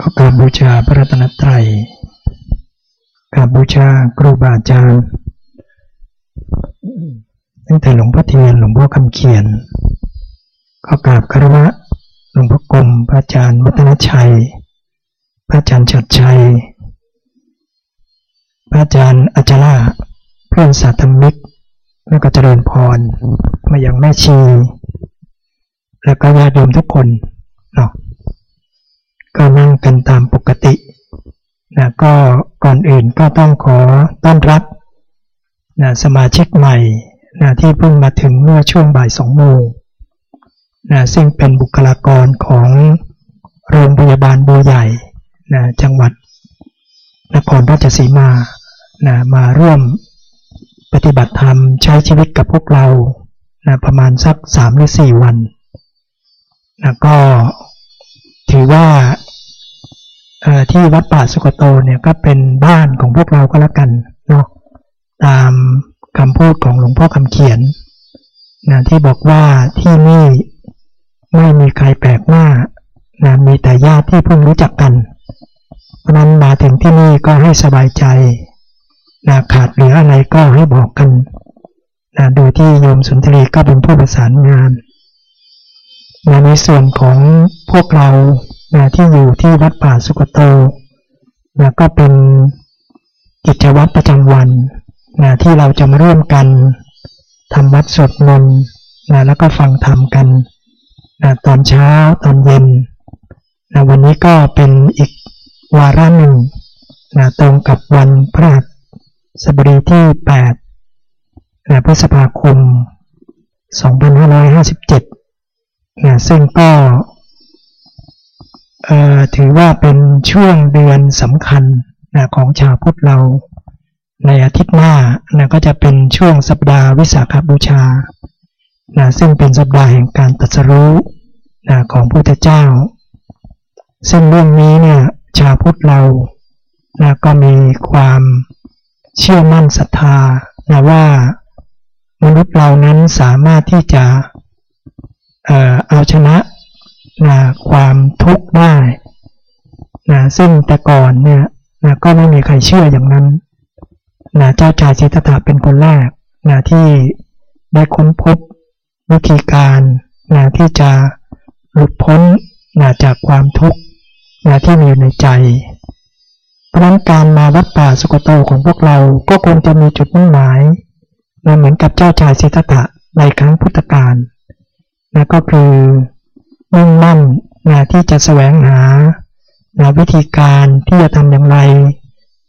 ขอกราบบูชาพระรัตนตรัยกราบบูชาครูบาอาจารย์ตั้งแต่หลวงพ่อเทียนหลวงพ่อคำเขียนขอกราบคารวะหลวงพ่อกรมพระอาจารย์วัฒนชัย พระอาจารย์ชัดชัย พระอาจารย์อัจฉราเพื่อนสาธมิกแล้วก็เจริญพร มาอย่างแม่ชี แล้วก็ญาติโยมทุกคนเนาะ ก็นั่งกันตามปกตินะก็ก่อนอื่นก็ต้องขอต้อนรับนะสมาชิกใหม่นะที่เพิ่งมาถึงเมื่อช่วงบ่ายสองโมงนะซึ่งเป็นบุคลากรของโรงพยาบาลบัวใหญ่นะจังหวัดนครราชสีมานะมาร่วมปฏิบัติธรรมใช้ชีวิตกับพวกเรานะประมาณสักสามหรือสี่วันนะก็ถือว่า ที่วัดป่าสุกโตเนี่ยก็เป็นบ้านของพวกเราก็แล้วกันเนาะตามคำพูดของหลวงพ่อคำเขียนนะที่บอกว่าที่นี่ไม่มีใครแปลกหน้านะมีแต่ญาติที่เพิ่งรู้จักกัน เพราะนั้นมาถึงที่นี่ก็ให้สบายใจนะขาดเหลืออะไรก็ให้บอกกันนะโดยที่โยมสุนทรีก็เป็นผู้ประสานงานนะในส่วนของพวกเรา นะที่อยู่ที่วัดป่าสุกโตนะก็เป็นกิจวัตรประจำวันนะที่เราจะมาร่วมกันทำวัดสวดมนต์นะแล้วก็ฟังธรรมกันนะตอนเช้าตอนเย็นนะวันนี้ก็เป็นอีกวาระหนึ่งนะตรงกับวันพระสบดีที่8นะพฤษภาคม 2557นะซึ่งก็ ถือว่าเป็นช่วงเดือนสำคัญนะของชาวพุทธเรา ในอาทิตย์หน้านะก็จะเป็นช่วงสัปดาห์วิสาขบูชานะซึ่งเป็นสัปดาห์แห่งการตรัสรู้นะของพระพุทธเจ้า ซึ่งเรื่องนี้เนี่ยชาวพุทธเรานะก็มีความเชื่อมั่นศรัทธานะว่ามนุษย์เรานั้นสามารถที่จะเอาชนะ นะความทุกข์ได้นะซึ่งแต่ก่อนเนี่ยนะก็ไม่มีใครเชื่ออย่างนั้นนะเจ้าชายสิทธัตถะเป็นคนแรกนะที่ได้ค้นพบวิธีการนะที่จะหลุดพ้นนะจากความทุกข์นะที่มีอยู่ในใจ เพราะนั้นการมาวัดป่าสุกโตของพวกเราก็ควรจะมีจุดมุ่งหมายนะเหมือนกับเจ้าชายสิทธัตถะในครั้งพุทธกาลนะก็คือ มุ่งมั่นนะที่จะแสวงหานะวิธีการที่จะทำอย่างไร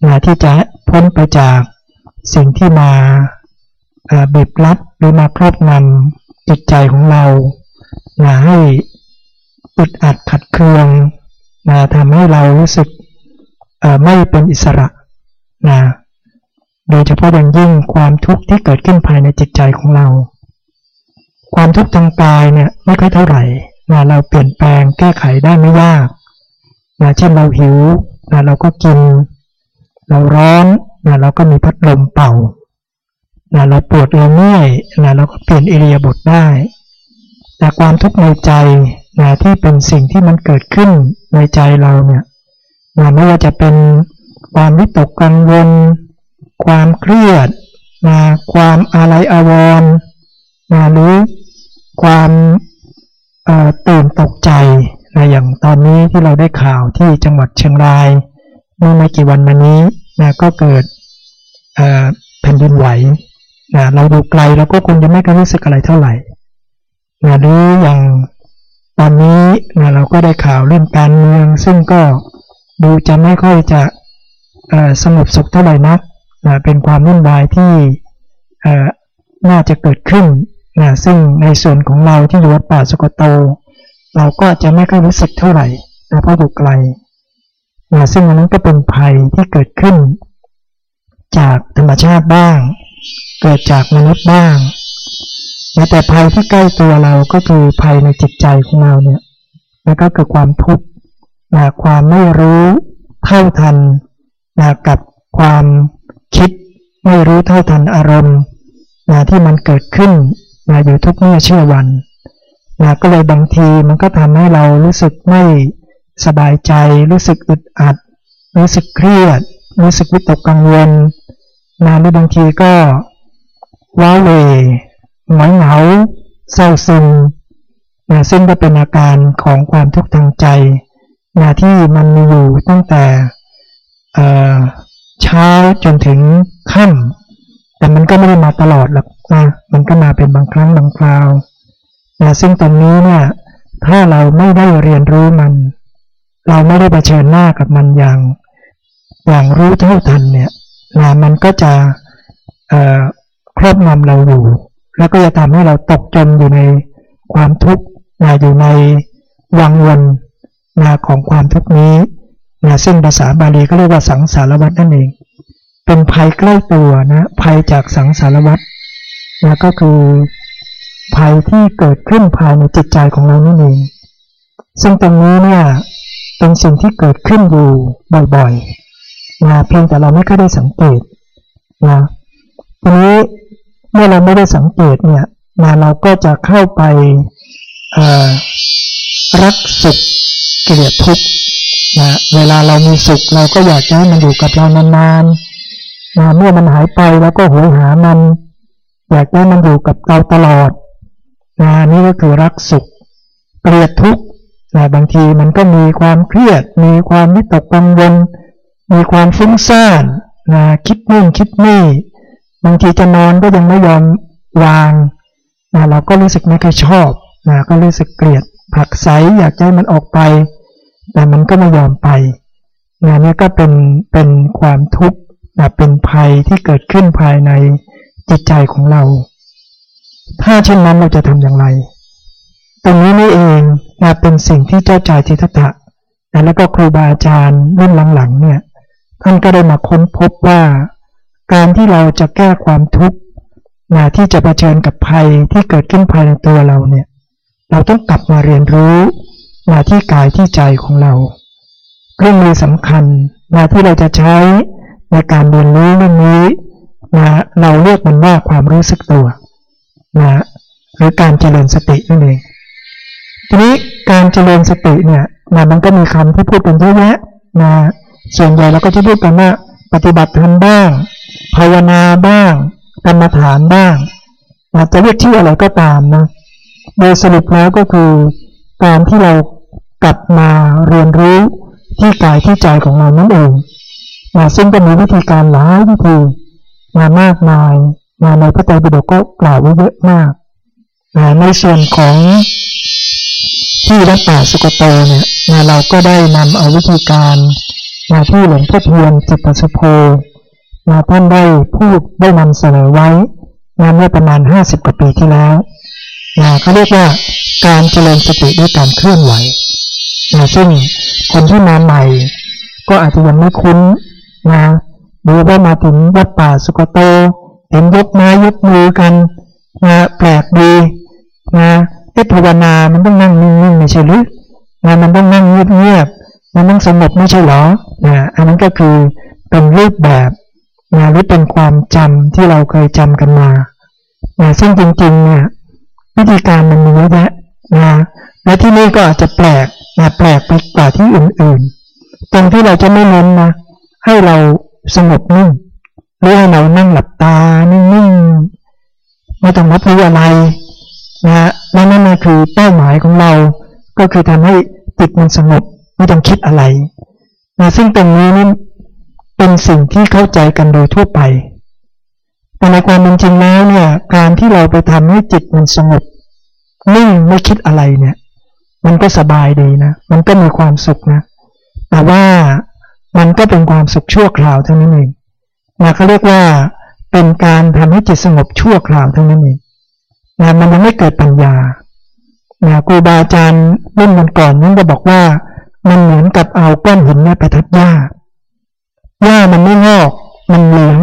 นะที่จะพ้นไปจากสิ่งที่มาบีบรัดหรือมาครอบงำจิตใจของเรานะให้อึดอัดขัดเคืองนะทำให้เรารู้สึกไม่เป็นอิสระนะโดยเฉพาะอย่างยิ่งความทุกข์ที่เกิดขึ้นภายในจิตใจของเรา ความทุกข์ทางกายเนี่ยไม่ค่อยเท่าไหร่ นะเราเปลี่ยนแปลงแก้ไขได้ไม่ยากนะเช่นเราหิวนะเราก็กิน เราร้อนนะเราก็มีพัดลมเป่านะเราปวดเราเมื่อยนะเราก็เปลี่ยนอิริยบถได้ แต่ความทุกข์ในใจนะที่เป็นสิ่งที่มันเกิดขึ้นในใจเราเนี่ยนะไม่ว่าจะเป็นความวิตกกังวล ความเครียดนะความอะไรอาวรณ์นะหรือความ ตื่นตกใจนะอย่างตอนนี้ที่เราได้ข่าวที่จังหวัดเชียงรายเมื่อไม่กี่วันมานี้นะก็เกิดแผ่นดินไหวนะเราดูไกลเราก็คงจะไม่รู้สึกอะไรเท่าไหร่นะหรืออย่างตอนนี้นะเราก็ได้ข่าวเรื่องการเมือง ซึ่งก็ดูจะไม่ค่อยจะสงบสุขเท่าไหร่นักนะเป็นความวุ่นวายที่น่าจะเกิดขึ้น นะซึ่งในส่วนของเราที่อยู่วัดป่าสุกโต เราก็จะไม่ค่อยรู้สึกเท่าไหร่นะเพราะอยู่ไกลนะซึ่งอันนั้นก็เป็นภัยที่เกิดขึ้น จากธรรมชาติบ้าง เกิดจากมนุษย์บ้างนะแต่ภัยที่ใกล้ตัวเราก็คือภัยในจิตใจของเราเนี่ยแล้วก็คือความทุกข์นะความไม่รู้เท่าทันนะกับความคิดไม่รู้เท่าทันอารมณ์นะที่มันเกิดขึ้น นะอยู่ทุกเมื่อเชื่อวันนะก็เลยบางทีมันก็ทำให้เรารู้สึกไม่สบายใจ รู้สึกอึดอัด รู้สึกเครียด รู้สึกวิตกกังวลนะหรือบางทีก็ว้าเวหงอยเหงาเศร้าซึมนะซึ่งก็เป็นอาการของความทุกข์ทางใจนะที่มันมีอยู่ตั้งแต่เช้าจนถึงค่ำแต่มันก็ไม่ได้มาตลอดหรอก นะมันก็มาเป็นบางครั้งบางคราวนะซึ่งตอนนี้เนี่ยถ้าเราไม่ได้เรียนรู้มัน เราไม่ได้เผชิญหน้ากับมันอย่างอย่างรู้เท่าทันเนี่ยนะมันก็จะครอบงำเราอยู่ แล้วก็จะทำให้เราตกจมอยู่ในความทุกข์นะอยู่ในวังวนนะของความทุกข์นี้นะซึ่งภาษาบาลีก็เรียกว่าสังสารวัฏนั่นเอง เป็นภัยใกล้ตัวนะภัยจากสังสารวัฏ นะก็คือภัยที่เกิดขึ้นภายในจิตใจของเรานั่นเอง ซึ่งตรงนี้เนี่ยเป็นสิ่งที่เกิดขึ้นอยู่บ่อยๆนะเพียงแต่เราไม่ค่อยได้สังเกตนะทีนี้เมื่อเราไม่ได้สังเกตเนี่ยนะเราก็จะเข้าไปรักสุขเกลียดทุกข์นะเวลาเรามีสุขเราก็อยากให้มันอยู่กับเรานานๆนะเมื่อมันหายไปเราก็หวยหามัน อยากให้มันอยู่กับเราตลอดนะนี่ก็คือรักสุขเกลียดทุกข์นะบางทีมันก็มีความเครียด มีความวิตกกังวล มีความฟุ้งซ่านนะคิดนู่นคิดนี่ บางทีจะนอนก็ยังไม่ยอมวางนะเราก็รู้สึกไม่ค่อยชอบนะก็รู้สึกเกลียดผักใสอยากให้มันออกไป แต่มันก็ไม่ยอมไปนะนี่ก็เป็นเป็นความทุกข์นะเป็นภัยที่เกิดขึ้นภายใน จิตใจของเรา ถ้าเช่นนั้นเราจะทำอย่างไร ตรงนี้นี่เองนะเป็นสิ่งที่เจ้าใจทิฏฐะนะแล้วก็ครูบาอาจารย์รุ่นหลังๆเนี่ยท่านก็ได้มาค้นพบว่า การที่เราจะแก้ความทุกข์นะที่จะะเผชิญกับภัยที่เกิดขึ้นภายในตัวเราเนี่ย เราต้องกลับมาเรียนรู้มาที่กายที่ใจของเราเครื่องมือสำคัญนะที่เราจะใช้ในการเรียนรู้เรื่องนี้ นะเราเรียกมันว่าความรู้สึกตัวนะหรือการเจริญสตินั่นเองทีนี้การเจริญสติเนี่ยนะมันก็มีคำที่พูดเป็นเยอะแยะนะส่วนใหญ่เราก็จะพูดกันว่าปฏิบัติธรรมบ้าง ภาวนาบ้างกรรมฐานบ้างนะจะเรียกชื่ออะไรก็ตามนะโดยสรุปแล้วก็คือการที่เรากลับมาเรียนรู้ที่กายที่ใจของเรานั่นเองนะซึ่งก็มีวิธีการหลายวิธี มามากมาย มาในพระไตรปิฎกก็กล่าวไว้เยอะมากในส่วนของที่วัดป่าสุกโตเนี่ยนะเราก็ได้นำเอาวิธีการมาที่หลวงพ่อเพียรจิตปัสโพนะท่านได้พูดได้นำเสนอไว้นะเมื่อประมาณห้าสิบกว่าปีที่แล้วนะเขาเรียกว่าการเจริญสติด้วยการเคลื่อนไหวนะซึ่งคนที่มาใหม่ ก็อาจจะยังไม่คุ้นนะ รือว่ามาถึงวัดป่าสุกโต เห็นยกไม้ยกมือกันนะแปลกดีนะเอภาวนา มันต้องนั่งนิ่งๆไม่ใช่หรือนะมันต้องนั่งเงียบๆมันต้องสงบไม่ใช่หรอนะอันนั้นก็คือเป็นรูปแบบนะหรือเป็นความจำที่เราเคยจำกันมานะซึ่งจริงๆเนี่ยวิธีการมันมีเยอะแยะนะและที่นี่ก็อาจจะแปลกนะแปลกไปกว่าที่อื่นๆ ตรงที่เราจะไม่เน้นนะให้เรา งบนิ่งหรือให้เรานั่งหลับตานิ่งๆไม่ต้องรับรู้อะไรนะและนั่นคือเป้าหมายของเรา ก็คือทำให้จิตมันสงบไม่ต้องคิดอะไรนะซึ่งตรงนี้นี่เป็นสิ่งที่เข้าใจกันโดยทั่วไปแต่ในความเป็นจริงแล้วเนี่ยการที่เราไปทำให้จิตมันสงบนิ่งไม่คิดอะไรเนี่ย มันก็สบายดีนะ มันก็มีความสุขนะ แต่ว่า มันก็เป็นความสุขชั่วคราวเท่านั้นเองนะเขาเรียกว่าเป็นการทำให้จิตสงบชั่วคราวเท่านั้นเองนะมันยังไม่เกิดปัญญานะครูบาอาจารย์รุ่นมันก่อนนั้นก็บอกว่า มันเหมือนกับเอาก้อนหินเนี่ยไปทับหญ้าหญ้ามันไม่งอกมันเหลือง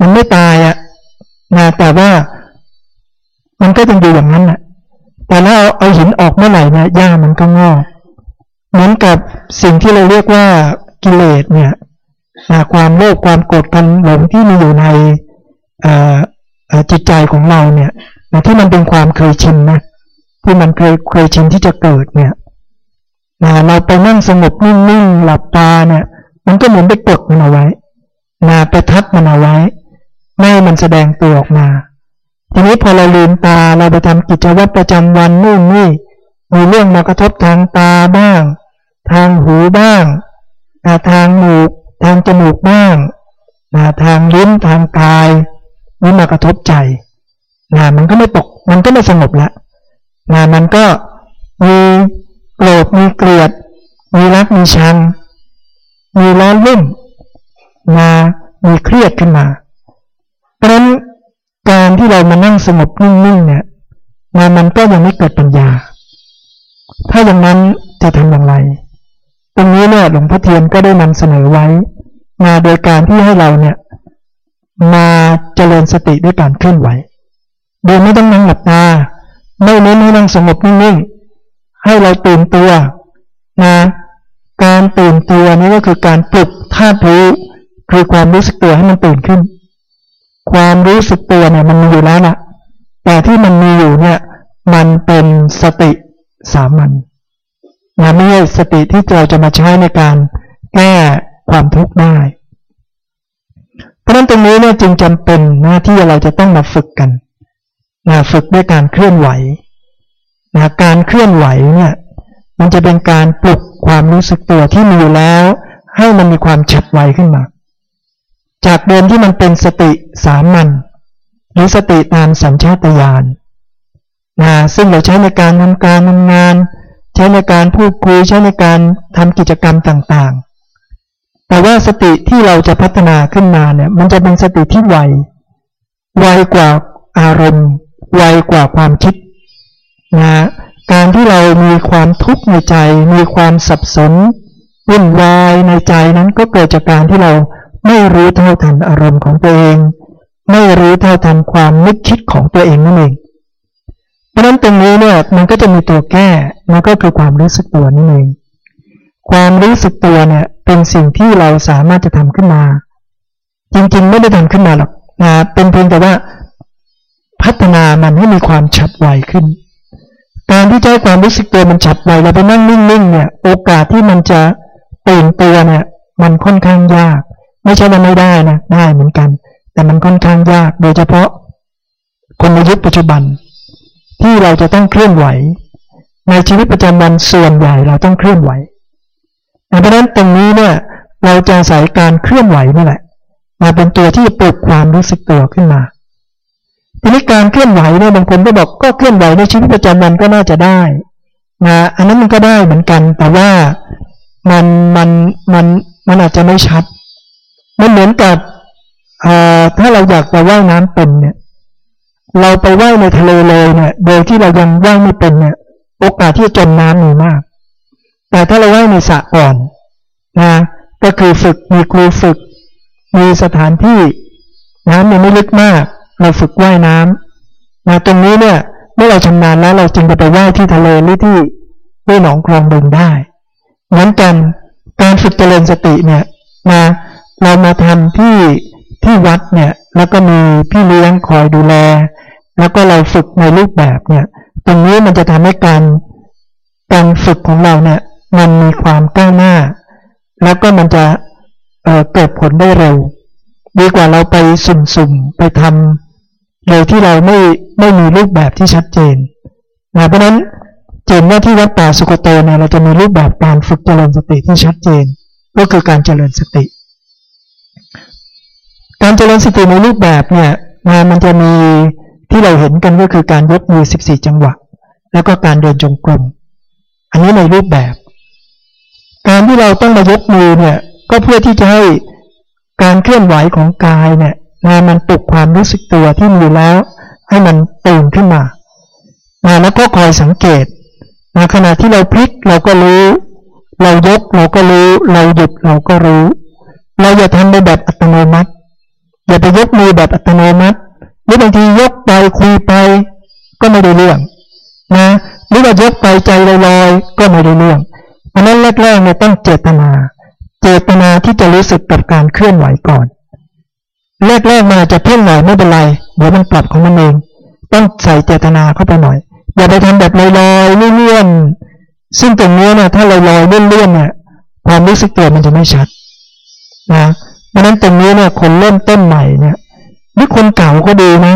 มันไม่ตายอะ่ะนะแต่ว่ามันก็ยังอยู่อย่างนั้นแหละแต่แล้วเอาเอาหินออกเมื่อไหร่นะหญ้ามันก็งอกเหมือนกับสิ่งที่เราเรียกว่า กิเลสเนี่ยความโลภความโกรธกันหลงที่มีอยู่ในจิตใจของเราเนี่ยที่มันเป็นความเคยชินนะที่มันเคยเคยชินที่จะเกิดเนี่ยเราไปนั่งสงบนิ่งๆหลับตาเนี่ย มันก็เหมือนไปกดมันเอาไว้นาไปทับมันเอาไว้ ไม่มันแสดงตัวออกมา ทีนี้พอเราลืมตาเราไปทำกิจวัตรประจำวันนู่นนี่มีเรื่องมากระทบทางตาบ้าง ทางหูบ้าง ทางหมูกทางจมูกบ้างทางลิ้นทางกายนี่มากระทบใจนะมันก็ไม่ปกมันก็ไม่สงบละนะมันก็มีโกรธมีเกลียด มีรักมีชัง มีร้อนรุ่มมามีเครียดขึ้นมา เพราะนั้นการที่เรามานั่งสงบนิ่งๆเนี่ยมามันก็ยังไม่เกิดปัญญา ถ้าอย่างนั้นจะทำอย่างไร ตรงนี้เนี่ยหลวงพ่อเทียนก็ได้นำเสนอไว้ มาโดยการที่ให้เราเนี่ย มาเจริญสติด้วยการเคลื่อนไหว โดยไม่ต้องนั่งหลับตาไม่เน้นให้นั่งสงบนิ่งๆให้เราตื่นตัวนะการตื่นตัวนี่ก็คือการปลุกธาตุรู้คือความรู้สึกตัวให้มันตื่นขึ้น ความรู้สึกตัวเนี่ยมันมีอยู่แล้วล่ะ แต่ที่มันมีอยู่เนี่ย มันเป็นสติสามัญ นะไม่ใช่สติที่เราจะมาใช้ในการแก้ความทุกข์ได้ เพราะนั้นตรงนี้เนี่ยจึงจำเป็นนะที่เราจะต้องมาฝึกกันนะฝึกด้วยการเคลื่อนไหวนะการเคลื่อนไหวเนี่ยมันจะเป็นการปลุกความรู้สึกตัวที่มีอยู่แล้ว ให้มันมีความฉับไวขึ้นมา จากเดิมที่มันเป็นสติสามัญหรือสติตามสัญชาตญาณนะซึ่งเราใช้ในการทำการทำงาน ใช้ในการพูดคุยใช้ในการทำกิจกรรมต่างๆ แต่ว่าสติที่เราจะพัฒนาขึ้นมาเนี่ยมันจะเป็นสติที่ไวไวกว่าอารมณ์ ไวกว่าความคิดนะการที่เรามีความทุกข์ในใจ มีความสับสนวุ่นวายในใจนั้นก็เกิดจากการที่เราไม่รู้เท่าทันอารมณ์ของตัวเอง ไม่รู้เท่าทันความนึกคิดของตัวเองนั่นเอง ราะนั้นตรงนี้เนี่ยมันก็จะมีตัวแก้มันก็คือความรู้สึกตัวนั่เองความรู้สึกตัวเนี่ยเป็นสิ่งที่เราสามารถจะทำขึ้นมา จริงๆ ไม่ได้ทำขึ้นมาหรอกนะเป็นเพียงแต่ว่าพัฒนามันให้มีความฉับไวขึ้น การที่จะให้ความรู้สึกตัวมันฉับไวเราไปนั่งนิ่งๆเนี่ยโอกาสที่มันจะตื่นตัวเนี่ยมันค่อนข้างยาก ไม่ใช่ว่าไม่ได้นะได้เหมือนกัน แต่มันค่อนข้างยากโดยเฉพาะคนในยุคปัจจุบัน ที่เราจะต้องเคลื่อนไหว ในชีวิตประจำวันส่วนใหญ่เราต้องเคลื่อนไหวเพราะฉะนั้นตรงนี้เนี่ยเราจะอาศัยการเคลื่อนไหวนี่แหละ มาเป็นตัวที่ปลุกความรู้สึกตัวขึ้นมาทีนี้การเคลื่อนไหวเนี่ยบางคนก็บอกก็เคลื่อนไหวในชีวิตประจำวันก็น่าจะได้นะอันนั้นมันก็ได้เหมือนกัน แต่ว่ามันมันมันมันอาจจะไม่ชัด มันเหมือนกับถ้าเราอยากจะว่ายน้ำเป็นเนี่ย เราไปว่ายในทะเลเลยเนี่ย โดยที่เรายังว่ายไม่เป็นเนี่ย โอกาสที่จะจมน้ำมีมาก แต่ถ้าเราว่ายในสระก่อนนะ ก็คือฝึกมีครูฝึก มีสถานที่น้ำยังไม่ลึกมาก เราฝึกว่ายน้ำนะตรงนี้เนี่ยเมื่อเราชำนาญแล้วเราจึงจะไปว่ายที่ทะเลหรือที่ที่หนองคลองบึงได้เหมือนกันการฝึกเจริญสติเนี่ยนะเรามาทำที่ ที่วัดเนี่ยแล้วก็มีพี่เลี้ยงคอยดูแล แล้วก็เราฝึกในรูปแบบเนี่ย ตรงนี้มันจะทำให้การการฝึกของเราเนี่ยมันมีความก้าวหน้า แล้วก็มันจะเเกิดผลได้เร็ว ดีกว่าเราไปสุ่มๆไปทำโดยที่เราไม่ไม่มีรูปแบบที่ชัดเจนนะเพราะนั้นเจนว่าที่วัดป่าสุกโตเนี่ยเราจะมีรูปแบบการฝึกเจริญสติที่ชัดเจน ก็คือการเจริญสติ การเจริญสติในรูปแบบเนี่ยนะมันจะมีที่เราเห็นกันก็คือการยกมือ 14 จังหวะ แล้วก็การเดินจงกรมอันนี้ในรูปแบบ การที่เราต้องมายกมือเนี่ยก็เพื่อที่จะให้การเคลื่อนไหวของกายเนี่ยนะมันปลุกความรู้สึกตัวที่มีแล้ว ให้มันตื่นขึ้นมานะแล้วก็คอยสังเกตนะขณะที่เราพลิกเราก็รู้ เรายกเราก็รู้ เราหยุดเราก็รู้ เราอย่าทำในแบบอัตโนมัติ อย่าไปยกมือแบบอัตโนมัติหรือบางทียกไปคุยไป ก็ไม่ได้เรื่องนะหรือว่ายกไปใจลอยๆก็ไม่ได้เรื่องเพราะนั้นแรกๆเนี่ยต้องเจตนา เจตนาที่จะรู้สึกกับการเคลื่อนไหวก่อนแรกๆมาจะเพ่งหน่อยไม่เป็นไรเดี๋ยวมันปรับของมันเอง ต้องใส่เจตนาเข้าไปหน่อยอย่าไปทำแบบลอยๆเลื่อนซึ่งตรงนี้เนี่ยถ้าลอยเลื่อนๆเนี่ยความรู้สึกตัวมันจะไม่ชัดนะ ราะนั้นตรงนี้เนี่ยคนเริ่มต้นใหม่เนี่ยหรือคนเก่าก็ดีนะ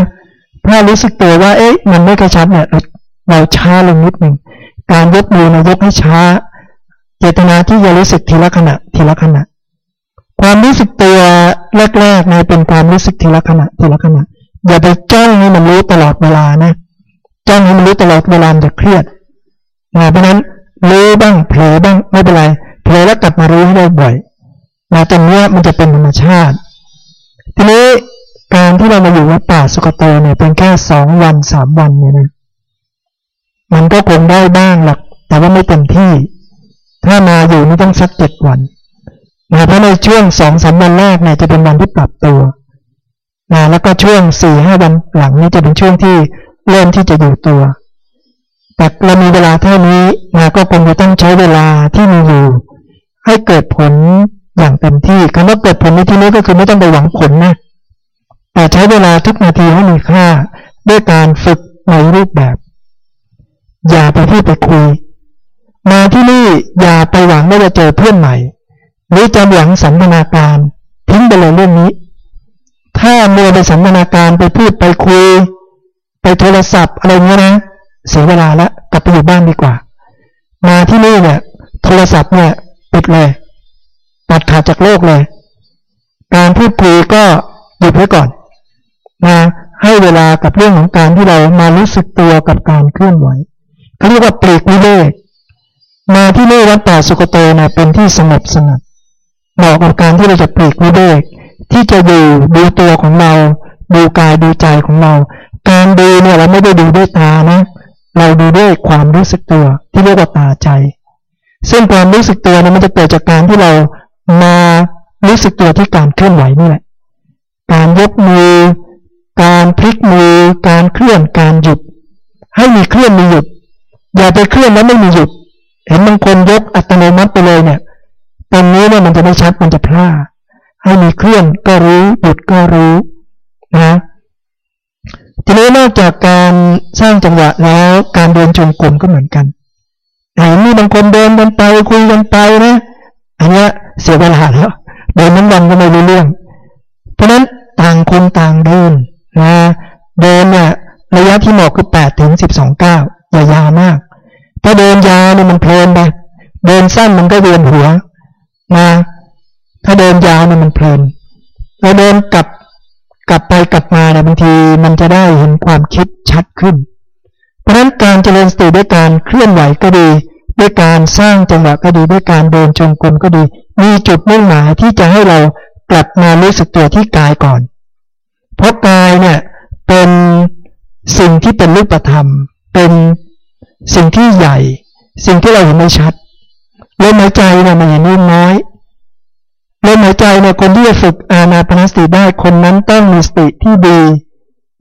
ถ้ารู้สึกตัวว่า เอ๊ะ มันไม่กระชับเนี่ย เราช้าลงนิดหนึ่ง การยกมือนะยกให้ช้า เจตนาที่จะรู้สึกทีละขณะ ทีละขณะ ความรู้สึกตัวแรกๆนี่เป็นความรู้สึกทีละขณะ ทีละขณะ อย่าไปจ้องให้มันรู้ตลอดเวลานะจ้องให้มันรู้ตลอดเวลาจะเครียดนะเพราะนั้นรู้บ้างเผลอบ้างไม่เป็นไรเผลอแล้วกลับมารู้ให้ได้บ่อย นะตรงนี้มันจะเป็นธรรมชาติ ทีนี้การที่เรามาอยู่วัดป่าสุกโตเนี่ยเป็นแค่สองวันสามวันเนี่ยนะมันก็คงได้บ้างหรอกแต่ว่าไม่เต็มที่ ถ้ามาอยู่นี่ต้องสักเจ็ดวันนะเพราะในช่วงสองสามวันแรกเนี่ยจะเป็นวันที่ปรับตัวนะแล้วก็ช่วงสี่ห้าวันหลังนี้จะเป็นช่วงที่เริ่มที่จะอยู่ตัว แต่เรามีเวลาเท่านี้นะก็คงจะต้องใช้เวลาที่มีอยู่ ให้เกิดผล อย่างเต็มที่คำว่าเกิดผลในที่นี้ก็คือไม่ต้องไปหวังผลนะแต่ใช้เวลาทุกนาทีให้มีค่า ด้วยการฝึกในรูปแบบ อย่าไปพูดไปคุย มาที่นี่อย่าไปหวังว่าจะเจอเพื่อนใหม่ หรือจะหวังสัมมนาการ ทิ้งไปเลยเรื่องนี้ ถ้ามื่อไปสัมมนาการไปพูดไปคุย ไปโทรศัพท์อะไรเงี้ยนะเสียเวลาล้วกลับไปอยู่บ้านดีกว่า มาที่นี่เนี่ย โทรศัพท์เนี่ยปิดเลย ตัดขาดจากโลกเลย การพูดคุยก็หยุดไว้ก่อนนะให้เวลากับเรื่องของการที่เรามารู้สึกตัวกับการเคลื่อนไหวเขาเรียกว่าปลีกวิเวกมาที่นี่วัดป่าสุกโตนะเป็นที่สงบสงัดเหมาะกับการที่เราจะปลีกวิเวกที่จะดูดูตัวของเรา ดูกายดูใจของเรา การดูเนี่ยเราไม่ได้ดูด้วยตานะ เราดูด้วยความรู้สึกตัวที่เรียกว่าตาใจ ซึ่งความรู้สึกตัวเนี่ยมันจะเกิดจากการที่เรา มารู้สึกตัวที่การเคลื่อนไหวนี่แหละ การยกมือ การพลิกมือ การเคลื่อน การหยุด ให้มีเคลื่อนมีหยุด อย่าไปเคลื่อนแล้วไม่มีหยุด เห็นบางคนยกอัตโนมัติไปเลยเนี่ย ตรงนี้เนี่ยมันจะไม่ชัด มันจะพลาดให้มีเคลื่อนก็รู้หยุดก็รู้นะทีนี้นอกจากการสร้างจังหวะแล้วการเดินจงกรมก็เหมือนกันเห็นมีบางคนเดินกันไปคุยกันไปนะ อันนี้เสียเวลาแล้วเดินนั้นวันก็ไม่รู้เรื่อง เพราะนั้นต่างคนต่างเดินนะเดินเนี่ยระยะที่เหมาะคือแปดถึงสิบสองเก้าอย่ายาวมากถ้าเดินยาวเนี่ยมันเพลินไปเดินสั้นมันก็เวียนหัวนะถ้าเดินยาวเนี่ยมันเพลินเราเดินกลับกลับไปกลับมาเนี่ยบางทีมันจะได้เห็นความคิดชัดขึ้น เพราะฉะนั้นการเจริญสติด้วยการเคลื่อนไหวก็ดี ด้วยการสร้างจังหวะก็ดีด้วยการเดินจงกรมก็ดี มีจุดมุ่งหมายที่จะให้เรากลับมารู้สึกตัวที่กายก่อน เพราะกายเนี่ยเป็นสิ่งที่เป็นรูปธรรม เป็นสิ่งที่ใหญ่ สิ่งที่เราเห็นไม่ชัดลมหายใจเนี่ยมันอย่างน้น้อยลมหายใจเนี่ยคนที่จะฝึกอานาปนสติได้คนนั้นต้องมีสติที่ดี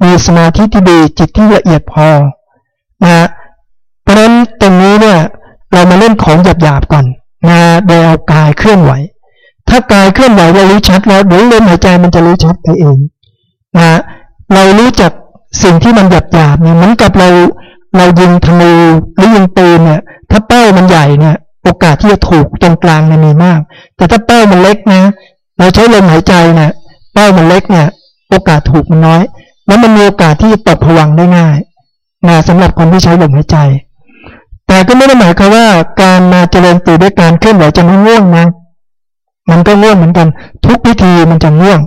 มีสมาธิที่ดีจิตที่ละเอียดพอนะเพราะฉะนั้นตรงนี้เนี่ย เรามาเล่นของหยาบๆก่อนนะโดยเอากายเคลื่อนไหว ถ้ากายเคลื่อนไหวเรารู้ชัดแล้วเดี๋ยวลมหายใจมันจะรู้ชัดไปเองนะเรารู้จักสิ่งที่มันหยาบๆเนี่ยเหมือนกับเราเรายิงธนูหรือยิงปืนเนี่ย ถ้าเป้ามันใหญ่เนี่ย โอกาสที่จะถูกตรงกลางเนี่ยมีมาก แต่ถ้าเป้ามันเล็กนะ เราใช้ลมหายใจเนี่ยเป้ามันเล็กเนี่ย โอกาสถูกมันน้อย แล้วมันมีโอกาสที่จะตกผวังได้ง่ายนะสำหรับคนที่ใช้ลมหายใจ แต่ก็ไม่ได้หมายความว่าการมาเจริญตื่ด้วยการเคลื่อนไหวจะไม่ง่วงนะ มันก็ง่วงเหมือนกัน ทุกพิธีมันจะง่วง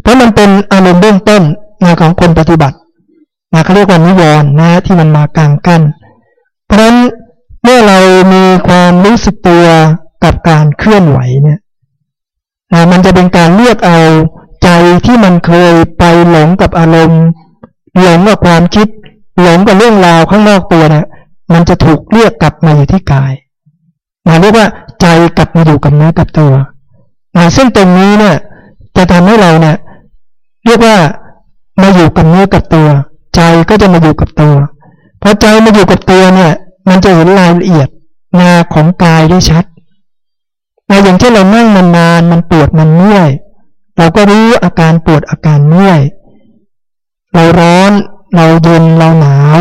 เพราะมันเป็นอารมณ์เบื้องต้นนะของคนปฏิบัตินะเขาเรียกว่านิวรณ์นะที่มันมากลางกัน เพราะฉะนั้นเมื่อเรามีความรู้สึกตัวกับการเคลื่อนไหวเนี่ยนะมันจะเป็นการเลือกเอาใจที่มันเคยไปหลงกับอารมณ์ หลงกับความคิด หลงกับเรื่องราวข้างนอกตัวเนะี่ย มันจะถูกเรียกกลับมาอยู่ที่กายมาเรียกว่าใจกลับมาอยู่กับเนื้อกับตัวนะซึ่งตรงนี้เนี่ยจะทำให้เราเนี่ยเรียกว่ามาอยู่กับเนื้อกับตัว ใจก็จะมาอยู่กับตัวพอใจมาอยู่กับตัวเนี่ย มันจะเห็นรายละเอียดนาของกายได้ชัดนะอย่างเช่นเรานั่งนานๆมันปวดมันเมื่อยเราก็รู้อาการปวดอาการเมื่อย เราร้อน เราเย็นเราหนาว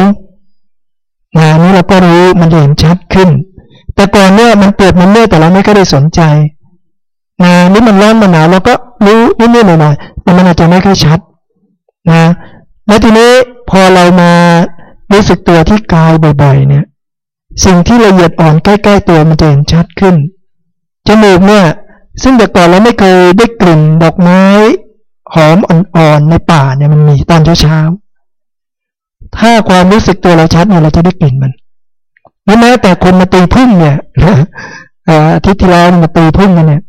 งานนี้เราก็รู้มันเห็นชัดขึ้น แต่ก่อนเนี่ยมันปวดมันเมื่อยแต่เราไม่ก็ได้สนใจนะนี่มันร้อนมันหนาวเราก็รู้นิดๆหน่อยๆแต่มันอาจจะไม่ค่อยชัดนะแล้วทีนี้พอเรามารู้สึกตัวที่กายบ่อยๆเนี่ย สิ่งที่ละเอียดอ่อนใกล้ๆตัวมันจะเห็นชัดขึ้นจมูกเนี่ย ซึ่งแต่ก่อนเราไม่เคยได้กลิ่นดอกไม้หอมอ่อนๆในป่าเนี่ยมันมีตอนเช้าๆ ถ้าความรู้สึกตัวเราชัดเนี่ยเราจะได้กลิ่นมันแม้แต่คนมาตีพึ่งเนี่ยอาทิตย์ที่แล้วมาตีพึ่งกันเนี่ย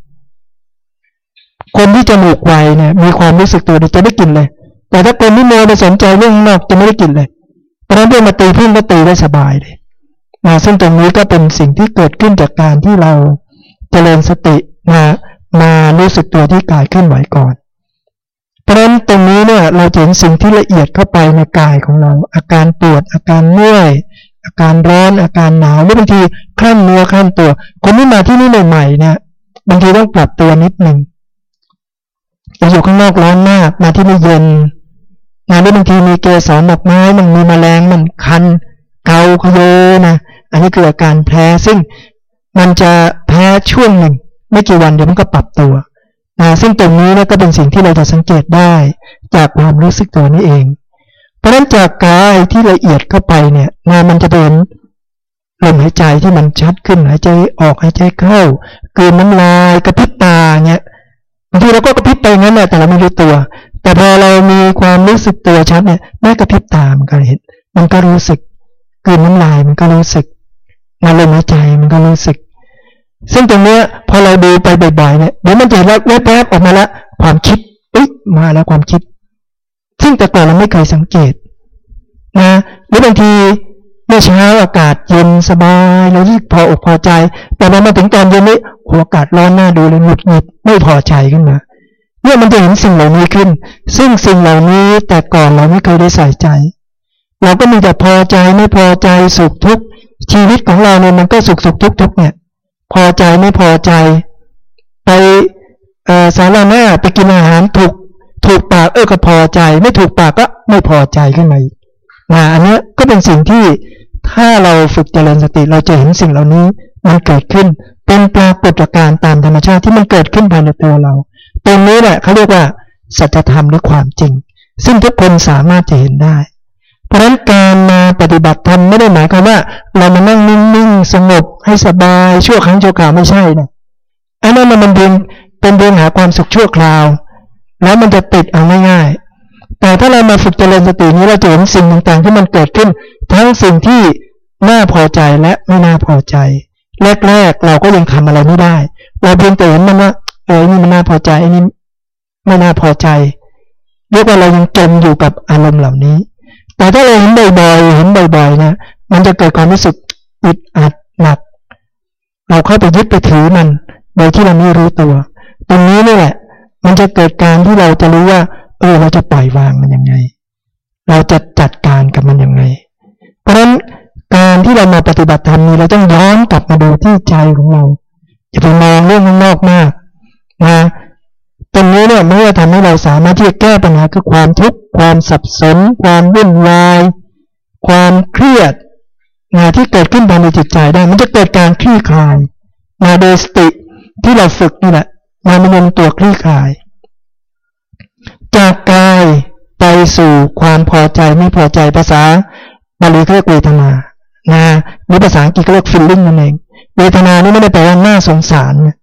คนที่จมูกไวเนี่ย มีความรู้สึกตัวจะได้กลิ่นเลย แต่ถ้าคนที่โมไปสนใจเรื่องนอกจะไม่ได้กลิ่นเลย เพราะนั้นเรื่องมาตีพึ่งก็ตีได้สบายเลยนะซึ่งตรงนี้ก็เป็นสิ่งที่เกิดขึ้นจากการที่เราเจริญสตินะมารู้สึกตัวที่กายเคลื่อนไหวก่อน เพราะนั้นตรงนี้เนี่ยเราเห็นสิ่งที่ละเอียดเข้าไปในกายของเรา อาการปวดอาการเมื่อยอาการร้อนอาการหนาวหรือบางทีคลั่นเนื้อคลั่นตัว คนที่มาที่นี่ใหม่ๆเนี่ยบางทีต้องปรับตัวนิดหนึ่งจะอยู่ข้างนอกร้อนมากมาที่นี่เย็นงานนี้บางทีมีเกสรดอกไม้มันมีแมลงมันคันเกาขยโยนะอันนี้คืออาการแพ้ซึ่งมันจะแพ้ช่วงหนึ่ง ไม่กี่วันเดี๋ยวมันก็ปรับตัว นะซึ่งตรงนี้นะก็เป็นสิ่งที่เราจะสังเกตได้จากความรู้สึกตัวนี้เอง เพราะฉะนั้นจากกายที่ละเอียดเข้าไปเนี่ยนะมันจะเป็นลมหายใจที่มันชัดขึ้นหายใจออกหายใจเข้ากืนน้ำลายกระพริบตาเงี้ยบางทีเราก็กระพริบไปงั้นแหละแต่เราไม่รู้ตัว แต่พอเรามีความรู้สึกตัวชัดเนี่ยแม้กระพริบตามันก็เห็นมันก็รู้สึกกืนน้ำลายมันก็รู้สึกงานลมหายใจมันก็รู้สึก ซึ่งตรงเนี้ยพอเราดูไปบ่อยๆเนี่ยเดี๋ยวมันจะแวแวบๆออกมาล้วความคิดเอ๊ยมาแล้วความคิด ซึ่งแต่ก่อนเราไม่เคยสังเกตนะหรือบางทีเมื่อเช้าอากาศเย็นสบายเรารู้สึกพออกพอใจ แต่พอมาถึงตอนเย็นนี้หัวอากาศร้อนหน้าดูเลยหงุดหงิดไม่พอใจขึ้นมาเนี่ยมันจะเห็นสิ่งเหล่านี้ขึ้น ซึ่งสิ่งเหล่านี้แต่ก่อนเราไม่เคยได้ใส่ใจ เราก็มีแต่พอใจไม่พอใจสุขทุกข์ชีวิตของเราเนี่ยมันก็สุขสุขทุกทุกเนี่ย พอใจไม่พอใจ ไปสารหน้าไปกินอาหารถูกถูกปากเออก็พอใจ ไม่ถูกปากก็ไม่พอใจขึ้นมาอีกนะอันนี้ก็เป็นสิ่งที่ถ้าเราฝึกเจริญสติเราจะเห็นสิ่งเหล่านี้มันเกิดขึ้นเป็นปรากฏการณ์ตามธรรมชาติที่มันเกิดขึ้นภายในตัวเรา ตรงนี้แหละเขาเรียกว่าสัจธรรมหรือความจริง ซึ่งทุกคนสามารถจะเห็นได้ เพราะฉะนั้นการมาปฏิบัติธรรมไม่ได้หมายความว่า เรามานั่งนิ่งๆสงบให้สบายชั่วครั้งชั่วคราวไม่ใช่นะอันนั้นมันเป็นเป็นเรื่องหาความสุขชั่วคราว แล้วมันจะติดเอาง่ายๆแต่ถ้าเรามาฝึกเจริญสตินี้เราจะเห็นสิ่งต่างๆ ที่มันเกิดขึ้น ทั้งสิ่งที่น่าพอใจและไม่น่าพอใจแรกๆเราก็ยังทำอะไรไม่ได้ เราเพียงแต่เห็นมันว่าเออนี่มันน่าพอใจอันนี้ไม่น่าพอใจเรียกว่าเรายังจมอยู่กับอารมณ์เหล่านี้ แต่ถ้าเราเห็นบ่อยๆเห็นบ่อยๆนะมันจะเกิดความรู้สึกอึดอัดหนัก เราเข้าไปยึดไปถือมัน โดยที่เราไม่รู้ตัว ตรงนี้นี่แหละ มันจะเกิดการที่เราจะรู้ว่า เออเราจะปล่อยวางมันยังไง เราจะจัดการกับมันยังไง เพราะฉะนั้นการที่เรามาปฏิบัติธรรมนี้เราต้องย้อนกลับมาดูที่ใจของเราอย่าไปมองเรื่องข้างนอกมากนะ รงนี้เนี่ยมันจะทำให้เราสามารถที่จะแก้ปัญหาคือความทุกข์ความสับสน ความวุ่นวาย ความเครียดนะที่เกิดขึ้นภายในจิตใจได้ มันจะเกิดการคลี่คลายมาโดยสติที่เราฝึกนี่แหละมาเป็นตัวคลี่คลาย จากกายไปสู่ความพอใจไม่พอใจภาษาบาลีเรียกเวทนานะหรือภาษาอังกฤษเรียก feeling นั่นเองเวทนานี่ไม่ได้แปลว่าน่าสงสารนะ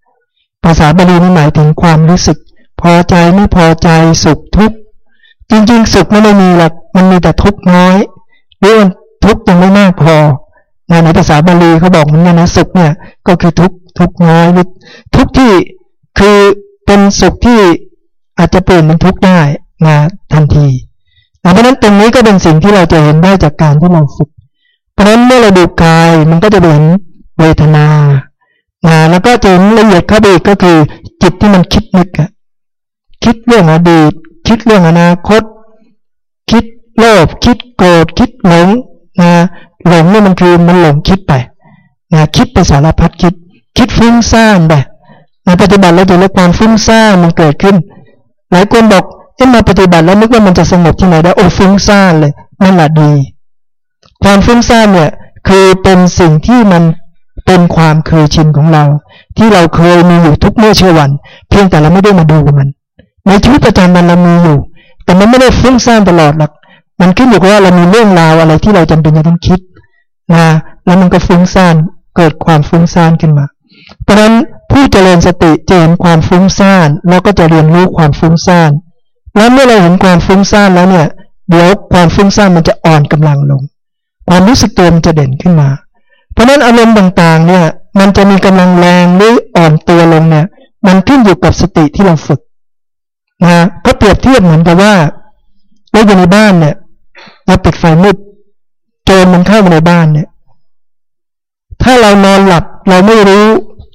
ภาษาบาลีนี่หมายถึงความรู้สึก พอใจไม่พอใจสุขทุกข์จริงๆ สุขไม่ได้มีหรอกมันมีแต่ทุกข์น้อยหรือมันทุกข์ยังไม่มากพอในภาษาบาลีเขาบอกเหมือนกันนะสุขเนี่ยก็คือทุกข์ทุกข์น้อยหรือทุกข์ที่คือเป็นสุขที่อาจจะเปลี่ยนเป็นทุกข์ได้นะทันทีเพราะฉะนั้นตรงนี้ก็เป็นสิ่งที่เราจะเห็นได้จากการที่เราฝึก เพราะฉะนั้นเมื่อเราดูกายมันก็จะเห็นเวทนานะแล้วก็ถึงละเอียดเข้าไปอีกก็คือจิตที่มันคิดนึกอะ คิดเรื่องอดีต คิดเรื่องอนาคต คิดโลภคิดโกรธคิดหลงนะหลงนี่มันคือมันหลงคิดไปนะคิดไปสารพัดคิด คิดฟุ้งซ่านไปในปฏิบัติแล้วจะลดความฟุ้งซ่านมันเกิดขึ้น หลายคนบอกเอ็มาปฏิบัติแล้วนึกว่ามันจะสงบที่ไหนได้โอ้ฟุ้งซ่านเลยนั่นแหละดี ความฟุ้งซ่านเนี่ยคือเป็นสิ่งที่มันเป็นความเคยชินของเรา ที่เราเคยมีอยู่ทุกเมื่อเชื่อวัน เพียงแต่เราไม่ได้มาดูมัน ในชีวิตประจำวันเรามีอยู่ แต่มันไม่ได้ฟุ้งซ่านตลอดหรอกมันขึ้นอยู่กับว่าเรามีเรื่องราวอะไรที่เราจำเป็นจะต้องคิดนะแล้วมันก็ฟุ้งซ่านเกิดความฟุ้งซ่านขึ้นมา เพราะฉะนั้นผู้เจริญสติจะเห็นความฟุ้งซ่านแล้วก็จะเรียนรู้ความฟุ้งซ่านแล้วเมื่อเราเห็นความฟุ้งซ่านแล้วเนี่ย เดี๋ยวความฟุ้งซ่านมันจะอ่อนกำลังลง ความรู้สึกตัวมันจะเด่นขึ้นมา เพราะนั้นอารมณ์ต่างๆเนี่ย มันจะมีกำลังแรงหรืออ่อนตัวลงเนี่ย มันขึ้นอยู่กับสติที่เราฝึก นะก็เปรียบเทียบเหมือนกับว่าเราอยู่ในบ้านเนี่ยเราปิดไฟมืดโจรมันเข้ามาในบ้านเนี่ย ถ้าเรานอนหลับเราไม่รู้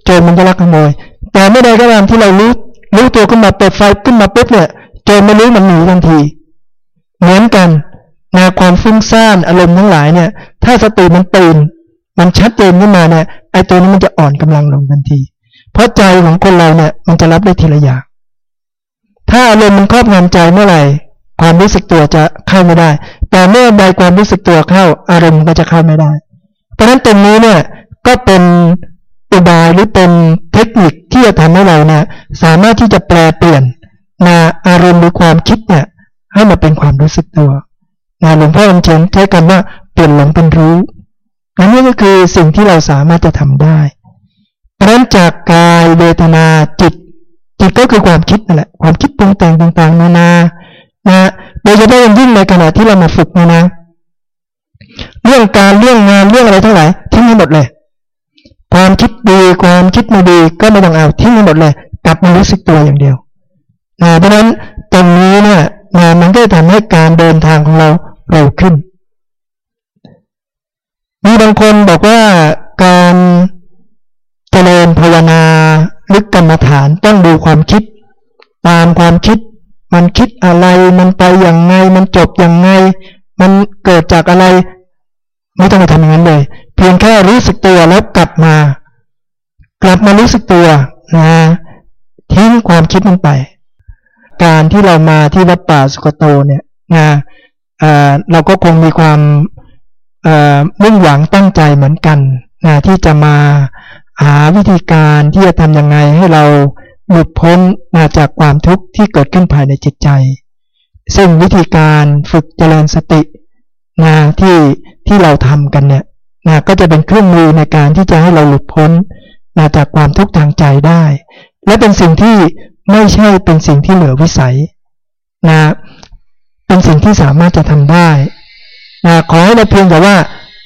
โจรมันจะลักขโมย แต่เมื่อใดก็ตามที่เรารู้รู้ตัวขึ้นมาเปิดไฟขึ้นมาปุ๊บเนี่ยโจรไม่รู้มันหนีทันที เหมือนกันนาความฟุ้งซ่านอารมณ์ทั้งหลายเนี่ย ถ้าสติมันตื่น มันชัดเจนขึ้นมาเนี่ยไอ้ตัวนี้มันจะอ่อนกำลังลงทันที เพราะใจของคนเราเนี่ยมันจะรับได้ทีละอย่าง ถ้าอารมณ์มันครอบงำใจเมื่อไหร่ ความรู้สึกตัวจะเข้าไม่ได้ แต่เมื่อใดความรู้สึกตัวเข้า อารมณ์ก็จะเข้าไม่ได้ เพราะฉะนั้นตรงนี้เนี่ยก็เป็นอุบายหรือเป็นเทคนิคที่จะทำให้เราเนี่ยสามารถที่จะแปลเปลี่ยนนาอารมณ์หรือความคิดเนี่ยให้มาเป็นความรู้สึกตัวนะหลวงพ่อคำเชนใช้คำว่าเปลี่ยนหลงเป็นรู้อันนี้ก็คือสิ่งที่เราสามารถจะทำได้เพราะฉะนั้นจากกายเวทนาจิต จิตก็คือความคิดนั่นแหละความคิดปรุงแต่งต่างๆนานานะโดยเฉพาะยิ่งในขณะที่เรามาฝึกนะนะ เรื่องการเรื่องงานเรื่องอะไรทั้งหลายทิ้งให้หมดเลย ความคิดดีความคิดไม่ดีก็ไม่ต้องเอาทิ้งให้หมดเลย กลับมารู้สึกตัวอย่างเดียวนะเพราะฉะนั้นตรงนี้เนี่ยนะมันก็ทำให้การเดินทางของเราเร็วขึ้นมีบางคนบอกว่าการเจริญภาวนา ลึกกรรมฐานต้องดูความคิด ตามความคิด มันคิดอะไรมันไปอย่างไง มันจบอย่างไง มันเกิดจากอะไร ไม่ต้องไปทำอย่างนั้นเลย เพียงแค่รู้สึกตัวแล้วกลับมา กลับมารู้สึกตัวนะทิ้งความคิดมันไป การที่เรามาที่วัดป่าสุกโตเนี่ยนะเราก็คงมีความมุ่งหวังตั้งใจเหมือนกันนะที่จะมา หาวิธีการที่จะทำยังไงให้เราหลุดพ้นมาจากความทุกข์ที่เกิดขึ้นภายในจิตใจ ซึ่งวิธีการฝึกเจริญสตินะที่ที่เราทำกันเนี่ยนะก็จะเป็นเครื่องมือในการที่จะให้เราหลุดพ้นมาจากความทุกข์ทางใจได้ และเป็นสิ่งที่ไม่ใช่เป็นสิ่งที่เหลือวิสัยนะเป็นสิ่งที่สามารถจะทำได้นะขอให้เราเพียงแต่ว่า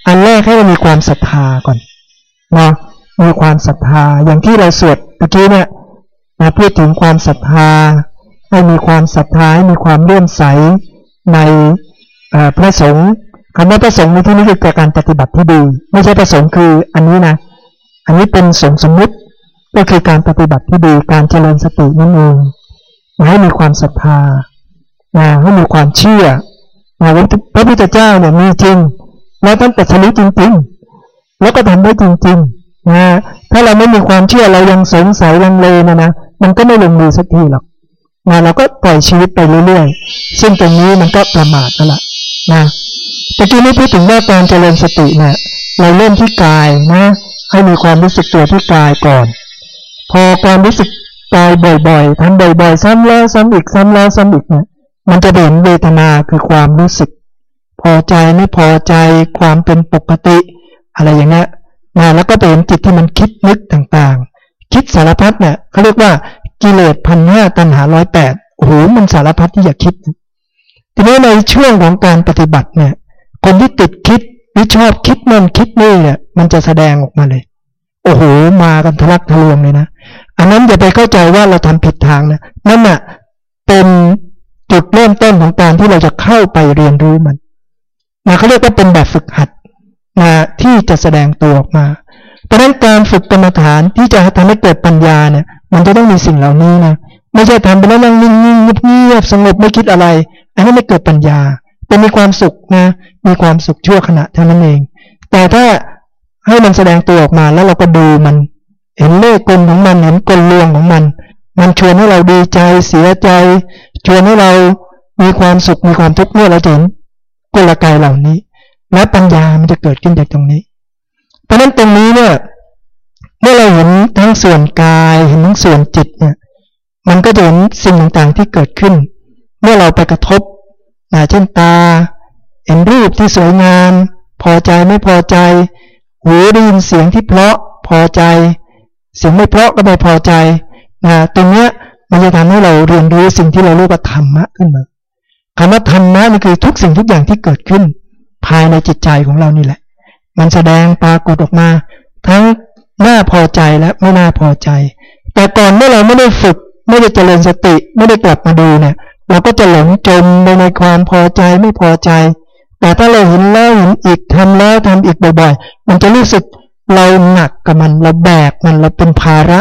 อันแรกให้เรามีความศรัทธาก่อนนะ มีความศรัทธาอย่างที่เราสวดเมื่อกี้เนี่ยนะพูดถึงความศรัทธา ให้มีความศรัทธาให้มีความเลื่อมใสในพระสงฆ์คำว่าพระสงฆ์ในที่นี้คือการปฏิบัติที่ดี ไม่ใช่พระสงฆ์คืออันนี้นะ อันนี้เป็นสงสมมุติก็คือการปฏิบัติที่ดีการเจริญสตินั่นเองให้มีความศรัทธาให้มีความเชื่อพระพุทธเจ้าเนี่ยมีจริง แล้วท่านตัดสินจริง ๆ แล้วก็ทำได้จริง ๆ นะถ้าเราไม่มีความเชื่อเรายังสงสัยลังเลนะนะมันก็ไม่ลงมือสักทีหรอกนะเราก็ปล่อยชีวิตไปเรื่อยๆ ซึ่งตรงนี้มันก็ประมาทนั่นแหละนะตะกี้นี้พูดถึงว่าการเจริญสติเนี่ยเราเริ่มที่กายนะ ให้มีความรู้สึกตัวที่กายก่อน พอความรู้สึกกายบ่อยๆทำบ่อยๆ ซ้ำแล้วซ้ำอีกซ้ำแล้วซ้ำอีกเนี่ยมันจะเห็นเวทนาคือความรู้สึก พอใจไม่พอใจความเป็นปกติ อะไรอย่างเงี้ย นะแล้วก็เป็นจิตที่มันคิดนึกต่างๆ คิดสารพัดเนี่ยเขาเรียกว่ากิเลสพันห้าตัณหาร้อยแปดโอ้โหมันสารพัดที่อยากคิด ทีนี้ในช่วงของการปฏิบัติเนี่ย คนที่ติดคิดหรือชอบคิดนั่นคิดนี่เนี่ย มันจะแสดงออกมาเลย โอ้โห มากันทะลักทะลวงเลยนะ อันนั้นอย่าไปเข้าใจว่าเราทำผิดทางนะนั่นน่ะเป็นจุดเริ่มต้นของการที่เราจะเข้าไปเรียนรู้มันนะเขาเรียกว่าเป็นแบบฝึกหัด นะที่จะแสดงตัวออกมา เพราะนั้นการฝึกกรรมฐานที่จะทำให้เกิดปัญญาเนี่ย มันจะต้องมีสิ่งเหล่านี้นะไม่ใช่ทำไปแล้วนั่งนิ่งๆเงียบๆสงบไม่คิดอะไร อันนี้ไม่เกิดปัญญาแต่มีความสุขนะมีความสุขชั่วขณะเท่านั้นเอง แต่ถ้าให้มันแสดงตัวออกมาแล้วเราก็ดูมัน เห็นเลขกลของมันเห็นกลลวงของมัน มันชวนให้เราดีใจเสียใจ ชวนให้เรามีความสุขมีความทุกข์เมื่อเราเห็นกลไกเหล่านี้ และปัญญามันจะเกิดขึ้นจากตรงนี้ เพราะนั้นตรงนี้เนี่ย เมื่อเราเห็นทั้งส่วนกายเห็นทั้งส่วนจิตเนี่ย มันก็จะเห็นสิ่งต่างๆที่เกิดขึ้น เมื่อเราไปกระทบนะเช่นตา เห็นรูปที่สวยงาม พอใจไม่พอใจ หูได้ยินเสียงที่เพราะพอใจ เสียงไม่เพราะก็ไม่พอใจนะตรงเนี้ยมันจะทำให้เราเรียนรู้สิ่งที่เราเรียกว่าธรรมะขึ้นมาคำว่าธรรมะนี่คือทุกสิ่งทุกอย่างที่เกิดขึ้น ภายในจิตใจของเรานี่แหละ มันแสดงปรากฏออกมา ทั้งน่าพอใจและไม่น่าพอใจ แต่ก่อนเมื่อเราไม่ได้ฝึก ไม่ได้เจริญสติ ไม่ได้กลับมาดูเนี่ย เราก็จะหลงจมไปในความพอใจไม่พอใจ แต่ถ้าเราเห็นแล้วเห็นอีกทำแล้วทำอีกบ่อยๆ มันจะรู้สึกเราหนักกับมันเราแบกมันเราเป็นภาระ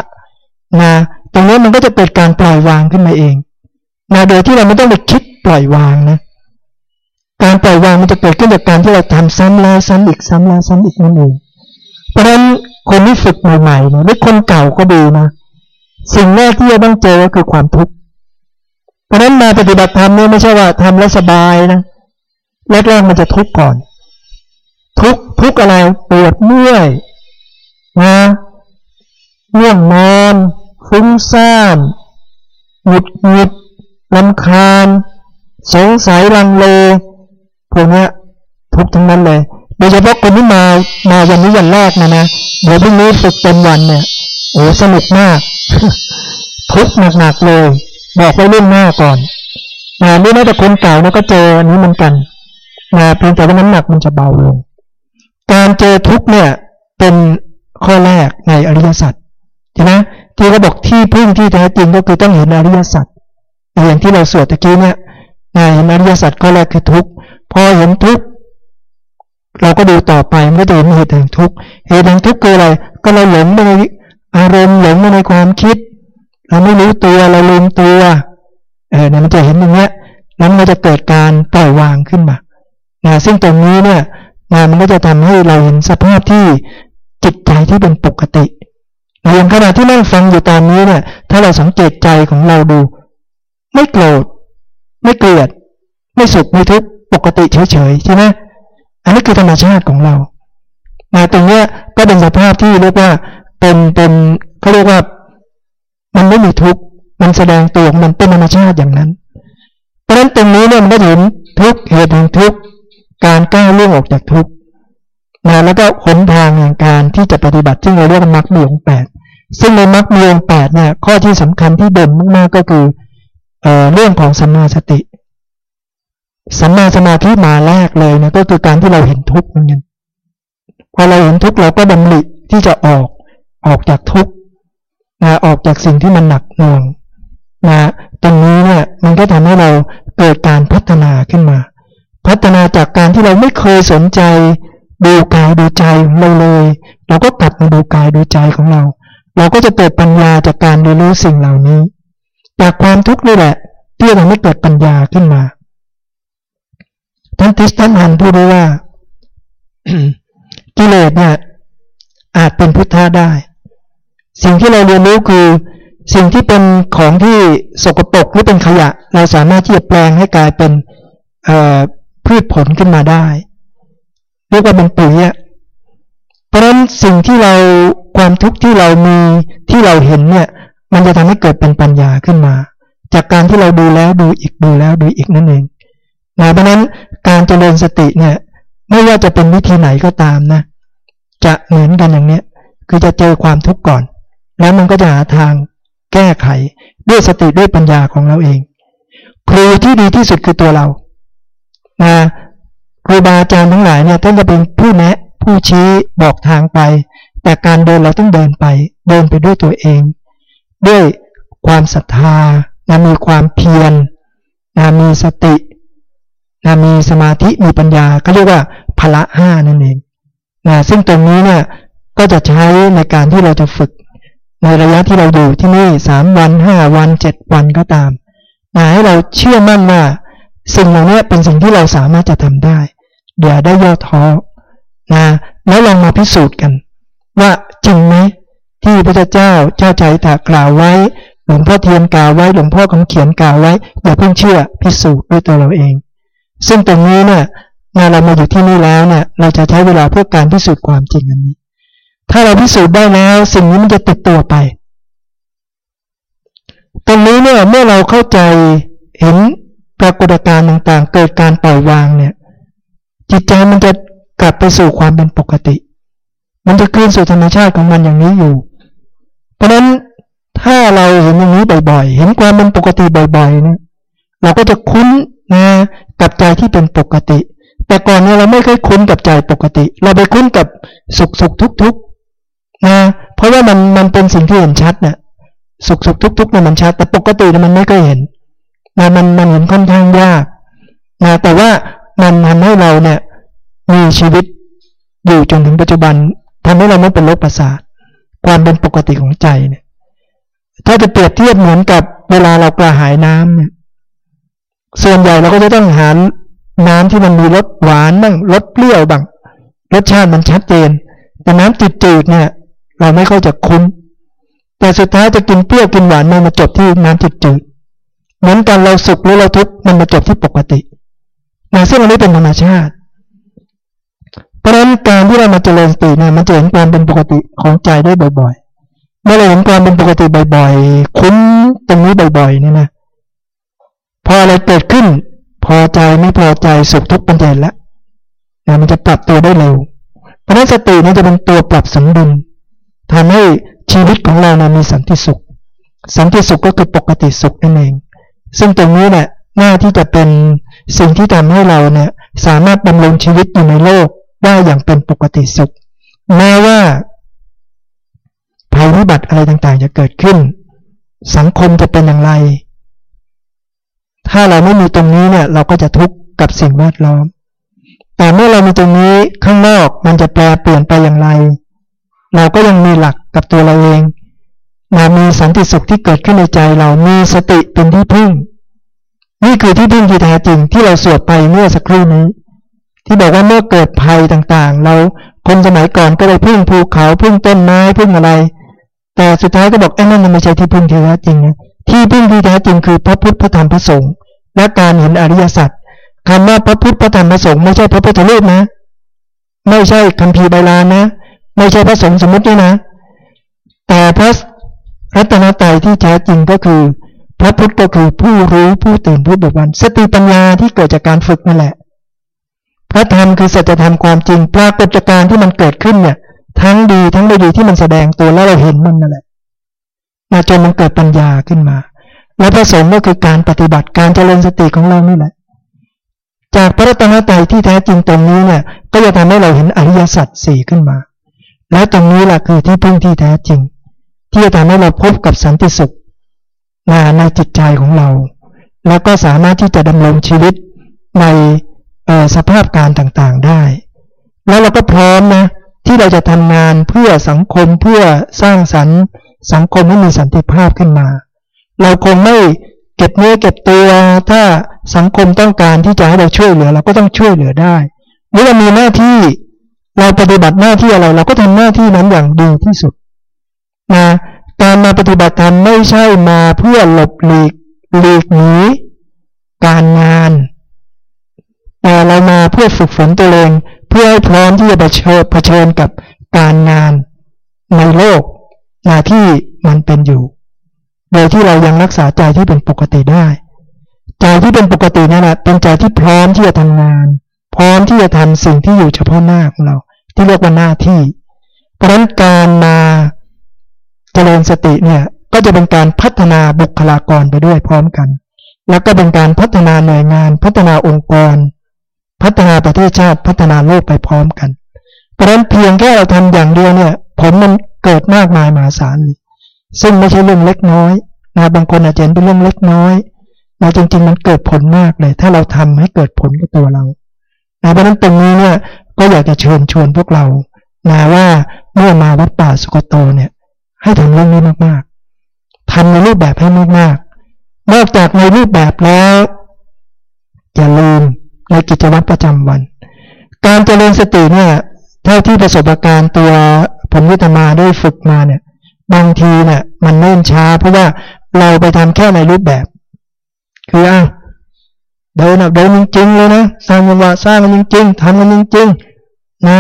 นะตรงนี้มันก็จะเกิดการปล่อยวางขึ้นมาเองนะโดยที่เราไม่ต้องไปคิดปล่อยวางนะ การปล่อยวางมันจะเกิดขึ้นจากการที่เราทำซ้ำแล้วซ้ำอีกซ้ำแล้วซ้ำอีกนั่นเองเพราะฉะนั้นคนที่ฝึกใหม่ๆเนี่ยหรือคนเก่าก็ดีนะสิ่งแรกที่จะต้องเจอก็คือความทุกข์เพราะนั้นมาปฏิบัติธรรมเนี่ยไม่ใช่ว่าทำแล้วสบายนะแรกๆมันจะทุกข์ก่อน ทุกทุกอะไรปวดเมื่อยนะง่วงนอนฟุ้งซ่านหงุดหงิดลำคาญ สงสัยลังเล พวกนี้ทุกทั้งนั้นเลย โดยเฉพาะคนที่มา มาวันนี้วันแรกนะนะเดี๋ยวพรุ่งนี้ฝึกเป็นวันเนี่ย โอ้สนุกมาก ทุกหนักๆเลย บอกไว้เรื่องหน้าก่อนนะนี่แม้แต่คนเก่าเนี่ยก็เจออันนี้เหมือนกันนะเพียงแต่ว่าน้ำหนักมันจะเบาลง การเจอทุกเนี่ย เป็นข้อแรกในอริยสัจใช่ไหมที่เขาบอกที่พึ่งที่แท้จริงก็คือต้องเห็นอริยสัจอย่างที่เราสวดตะกี้เนี่ยเห็นอริยสัจข้อแรกคือทุก พอเห็นทุกเราก็ดูต่อไปมันก็จะเห็นเหตุแห่งทุกเหตุแห่งทุกคืออะไร ก็เราหลงในอารมณ์หลงในความคิด เราไม่รู้ตัวเราลืมตัว เออเนี่ยมันจะเห็นอย่างเงี้ยนั้นมันจะเกิดการปล่อยวางขึ้นมานะซึ่งตรงนี้เนี่ยนะมันก็จะทำให้เราเห็นสภาพที่จิตใจที่เป็นปกติอย่างขณะที่นั่งฟังอยู่ตอนนี้เนี่ย ถ้าเราสังเกตใจของเราดู ไม่โกรธ ไม่เกลียด ไม่สุข ไม่ทุกข์ ปกติเฉยๆใช่ไหมอันนี้คือธรรมชาติของเรานะตรงเนี้ยก็เป็นสภาพที่เรียกว่าเป็นเป็นเขาเรียกว่า มันไม่มีทุกข์มันแสดงตัวมันเป็นธรรมชาติอย่างนั้น เพราะฉะนั้นตรงนี้เนี่ยมันก็เห็นทุกเหตุแห่งทุกการก้าวล่วงออกจากทุกนะแล้วก็หนทางแห่งการที่จะปฏิบัติซึ่งเราเรียกว่ามรรคมีองแปดซึ่งในมรรคมีองแปดเนี่ยข้อที่สำคัญที่เด่นมากๆก็คือเอ่อเรื่องของสัมมาสติ สัมมาสมาธิมาแรกเลยนะก็คือการที่เราเห็นทุกข์นั่นเองพอเราเห็นทุกข์เราก็ดำริที่จะออกออกจากทุกข์นะออกจากสิ่งที่มันหนักหน่วงนะตรงนี้เนี่ยมันก็ทำให้เราเกิดการพัฒนาขึ้นมา พัฒนาจากการที่เราไม่เคยสนใจดูกายดูใจเราเลย เราก็กลับมาดูกายดูใจของเรา เราก็จะเกิดปัญญาจากการเรียนรู้สิ่งเหล่านี้ จากความทุกข์นี่แหละที่ทำให้เกิดปัญญาขึ้นมา ท่านทิสตันฮันพูดว่ากิเลสเนี่ยอาจเป็นพุทธะได้ สิ่งที่เราเรียนรู้คือ สิ่งที่เป็นของที่สกปรกหรือเป็นขยะ เราสามารถที่จะแปลงให้กลายเป็นพืชผลขึ้นมาได้เรียกว่าเป็นปุ๋ยเพราะฉะนั้นสิ่งที่เราความทุกข์ที่เรามีที่เราเห็นเนี่ย มันจะทำให้เกิดเป็นปัญญาขึ้นมา จากการที่เราดูแล้วดูอีกดูแล้วดูอีกนั่นเอง นะเพราะนั้นการเจริญสติเนี่ย ไม่ว่าจะเป็นวิธีไหนก็ตามนะ จะเหมือนกันอย่างเนี้ย คือจะเจอความทุกข์ก่อน แล้วมันก็จะหาทางแก้ไขด้วยสติด้วยปัญญาของเราเอง ครูที่ดีที่สุดคือตัวเรานะครูบาอาจารย์ทั้งหลายเนี่ยท่านจะเป็นผู้แนะ ผู้ชี้บอกทางไป แต่การเดินเราต้องเดินไป เดินไปด้วยตัวเอง ด้วยความศรัทธานะมีความเพียรนะมีสติ นะมีสมาธิมีปัญญาก็เรียกว่าพละห้านั่นเองนะซึ่งตรงนี้เนี่ยก็จะใช้ในการที่เราจะฝึก ในระยะที่เราอยู่ที่นี่สามวันห้าวันเจ็ดวันก็ตามนะให้เราเชื่อมั่นว่าสิ่งเหล่านี้เป็นสิ่งที่เราสามารถจะทำได้อย่าได้ย่อท้อนะแล้วลองมาพิสูจน์กัน ว่าจริงไหมที่พระเจ้าเจ้าใจถากล่าวไว้ หลวงพ่อเทียนกล่าวไว้หลวงพ่อคำเขียนกล่าวไว้อย่าเพิ่งเชื่อพิสูจน์ด้วยตัวเราเอง ซึ่งตรงนี้เนี่ยงานเรามาอยู่ที่นี่แล้วเนี่ยเราจะใช้เวลาเพื่อการพิสูจน์ความจริงอันนี้ ถ้าเราพิสูจน์ได้แล้ว สิ่งนี้มันจะติดตัวไป ตรงนี้เนี่ยเมื่อเราเข้าใจเห็นปรากฏการณ์ต่างๆ เกิดการปล่อยวางเนี่ย จิตใจมันจะกลับไปสู่ความเป็นปกติ มันจะคืนสู่ธรรมชาติของมันอย่างนี้อยู่ เพราะฉะนั้นถ้าเราเห็นอย่างนี้บ่อยๆ เห็นความเป็นปกติบ่อยๆเนี่ยเราก็จะคุ้น นะกับใจที่เป็นปกติ แต่ก่อนเนี่ยเราไม่เคยคุ้นกับใจปกติ เราไปคุ้นกับสุขสุขทุกทุกนะเพราะว่ามันมันเป็นสิ่งที่เห็นชัดเนี่ยสุขสุขทุกทุกเนี่ยมันชัด แต่ปกติเนี่ยมันไม่เคยเห็นนะมันมันเห็นค่อนข้างยากนะแต่ว่ามันทำให้เราเนี่ยมีชีวิตอยู่จนถึงปัจจุบันทำให้เราไม่เป็นโรคประสาทความเป็นปกติของใจเนี่ยถ้าจะเปรียบเทียบเหมือนกับเวลาเรากระหายน้ำเนี่ย ส่วนใหญ่เราก็จะต้องหาน้ำที่มันมีรสหวานบ้างรสเปรี้ยวบ้างรสชาติมันชัดเจน แต่น้ำจืดๆเนี่ย เราไม่ค่อยจะคุ้นแต่สุดท้ายจะกินเปรี้ยวกินหวานมันมาจบที่น้ำจืดๆเหมือนกันเราสุขหรือเราทุกข์มันมาจบที่ปกตินะซึ่งอันนี้เป็นธรรมชาติ เพราะฉะนั้นการที่เรามาเจริญสติเนี่ยมันจะเห็นความเป็นปกติของใจได้บ่อยๆ เมื่อเราเห็นความเป็นปกติบ่อยๆ คุ้นตรงนี้บ่อยๆเนี่ยนะ พออะไรเกิดขึ้น พอใจไม่พอใจสุขทุกข์เป็นเด่นแล้วนะมันจะปรับตัวได้เร็ว เพราะนั้นสตินี่จะเป็นตัวปรับสมดุลทำให้ชีวิตของเรานะมีสันติสุข สันติสุขก็คือปกติสุขนั่นเอง ซึ่งตรงนี้เนี่ยหน้าที่จะเป็นสิ่งที่ทำให้เราเนี่ยสามารถดำรงชีวิตอยู่ในโลกได้อย่างเป็นปกติสุข แม้ว่าภัยพิบัติอะไรต่างๆ จะเกิดขึ้น สังคมจะเป็นอย่างไร ถ้าเราไม่มีตรงนี้เนี่ยเราก็จะทุกข์กับสิ่งแวดล้อม แต่เมื่อเรามีตรงนี้ข้างนอกมันจะแปลเปลี่ยนไปอย่างไร เราก็ยังมีหลักกับตัวเราเองมามีสันติสุขที่เกิดขึ้นในใจเรามีสติเป็นที่พึ่ง นี่คือที่พึ่งที่แท้จริงที่เราสวดไปเมื่อสักครู่นี้ ที่บอกว่าเมื่อเกิดภัยต่างๆ เราคนสมัยก่อนก็เลยพึ่งภูเขาพึ่งต้นไม้พึ่งอะไร แต่สุดท้ายก็บอกไอ้นั่นมันไม่ใช่ที่พึ่งที่แท้จริงนะ ที่พึ่งที่แท้จริงคือพระพุทธพระธรรมพระสงฆ์และการเห็นอริยสัจคำว่าพระพุทธพระธรรมพระสงฆ์ไม่ใช่พระพุทธรูปนะ ไม่ใช่คัมภีร์ใบลานนะ ไม่ใช่พระสงฆ์สมมติด้วยนะ แต่พระรัตนตรัยที่แท้จริงก็คือ พระพุทธก็คือผู้รู้ผู้ตื่นผู้เบิกบานสติปัญญาที่เกิดจากการฝึกนั่นแหละ พระธรรมคือสัจธรรมความจริงปรากฏการณ์ที่มันเกิดขึ้นเนี่ย ทั้งดีทั้งไม่ดีที่มันแสดงตัวแล้วเราเห็นมันนั่นแหละ มาจนมันเกิดปัญญาขึ้นมา และผสมก็คือการปฏิบัติการเจริญสติของเรานี่แหละ จากพระรัตนตรัยที่แท้จริงตรงนี้เนี่ย ก็จะทำให้เราเห็นอริยสัจสี่ขึ้นมา และตรงนี้แหละคือที่พึ่งที่แท้จริง ที่จะทำให้เราพบกับสันติสุขในในจิตใจของเรา แล้วก็สามารถที่จะดำรงชีวิตในสภาพการต่างๆได้ แล้วเราก็พร้อมนะที่เราจะทำงานเพื่อสังคมเพื่อสร้างสรรค์ สังคมให้มีสันติภาพขึ้นมา เราคงไม่เก็บเนื้อเก็บตัว ถ้าสังคมต้องการที่จะให้เราช่วยเหลือ เราก็ต้องช่วยเหลือได้เมื่อเรามีหน้าที่เราปฏิบัติหน้าที่อะไร เราก็ทำหน้าที่นั้นอย่างดีที่สุดนะการมาปฏิบัติธรรมไม่ใช่มาเพื่อหลบหลีกหลีกหนีการงาน แต่เรามาเพื่อฝึกฝนตัวเอง เพื่อให้พร้อมที่จะเผชิญเผชิญกับการงานในโลก ที่มันเป็นอยู่ โดยที่เรายังรักษาใจที่เป็นปกติได้ ใจที่เป็นปกตินั่นแหละเป็นใจที่พร้อมที่จะทำงาน พร้อมที่จะทำสิ่งที่อยู่เฉพาะหน้าของเรา ที่เรียกว่าหน้าที่ เพราะฉะนั้นการมาเจริญสติเนี่ยก็จะเป็นการพัฒนาบุคลากรไปด้วยพร้อมกัน แล้วก็เป็นการพัฒนาหน่วยงาน พัฒนาองค์กร พัฒนาประเทศชาติ พัฒนาโลกไปพร้อมกัน เพราะฉะนั้นเพียงแค่เราทำอย่างเดียวเนี่ย ผลมันเกิดมากมายมหาศาลเลยซึ่งไม่ใช่เรื่องเล็กน้อยนะบางคนอาจจะเห็นเป็นเรื่องเล็กน้อยนะจริง ๆ มันเกิดผลมากเลย ถ้าเราทำให้เกิดผลกับตัวเรานะเพราะนั้นตรงนี้เนี่ยก็อยากจะเชิญชวนพวกเรานะว่าเมื่อมาวัดป่าสุกโตเนี่ย ให้ทำเรื่องนี้มากๆทำในรูปแบบให้มากๆนอกจากในรูปแบบแล้วอย่าลืมในกิจวัตรประจำวัน การเจริญสติเนี่ยเท่าที่ประสบการณ์ตัว ผมวิตมาได้ฝึกมาเนี่ย บางทีเนี่ยมันเนิ่นช้า เพราะว่าเราไปทำแค่ในรูปแบบ คืออะเดินเดินจริงๆเลยนะสร้างจังหวะสร้างมันจริงๆทำมันจริงๆนะ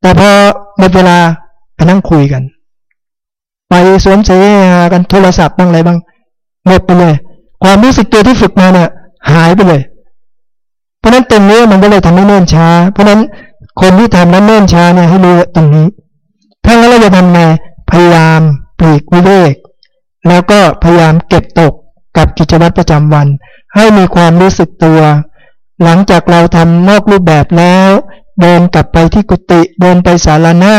แต่พอหมดเวลาไปนั่งคุยกัน ไปสวมเสียกันโทรศัพท์บ้างอะไรบ้างหมดไปเลย ความรู้สึกตัวที่ฝึกมาเนี่ยหายไปเลย เพราะนั้นตรงนี้มันก็เลยทำให้เนิ่นช้า เพราะนั้นคนที่ทำนั้นเนิ่นช้าเนี่ยให้รู้ตรงนี้ ถ้างั้นเราจะทำไงพยายามปลีกวิเวก แล้วก็พยายามเก็บตกกับกิจวัตรประจำวัน ให้มีความรู้สึกตัว หลังจากเราทำนอกรูปแบบแล้ว เดินกลับไปที่กุฏิเดินไปศาลาหน้า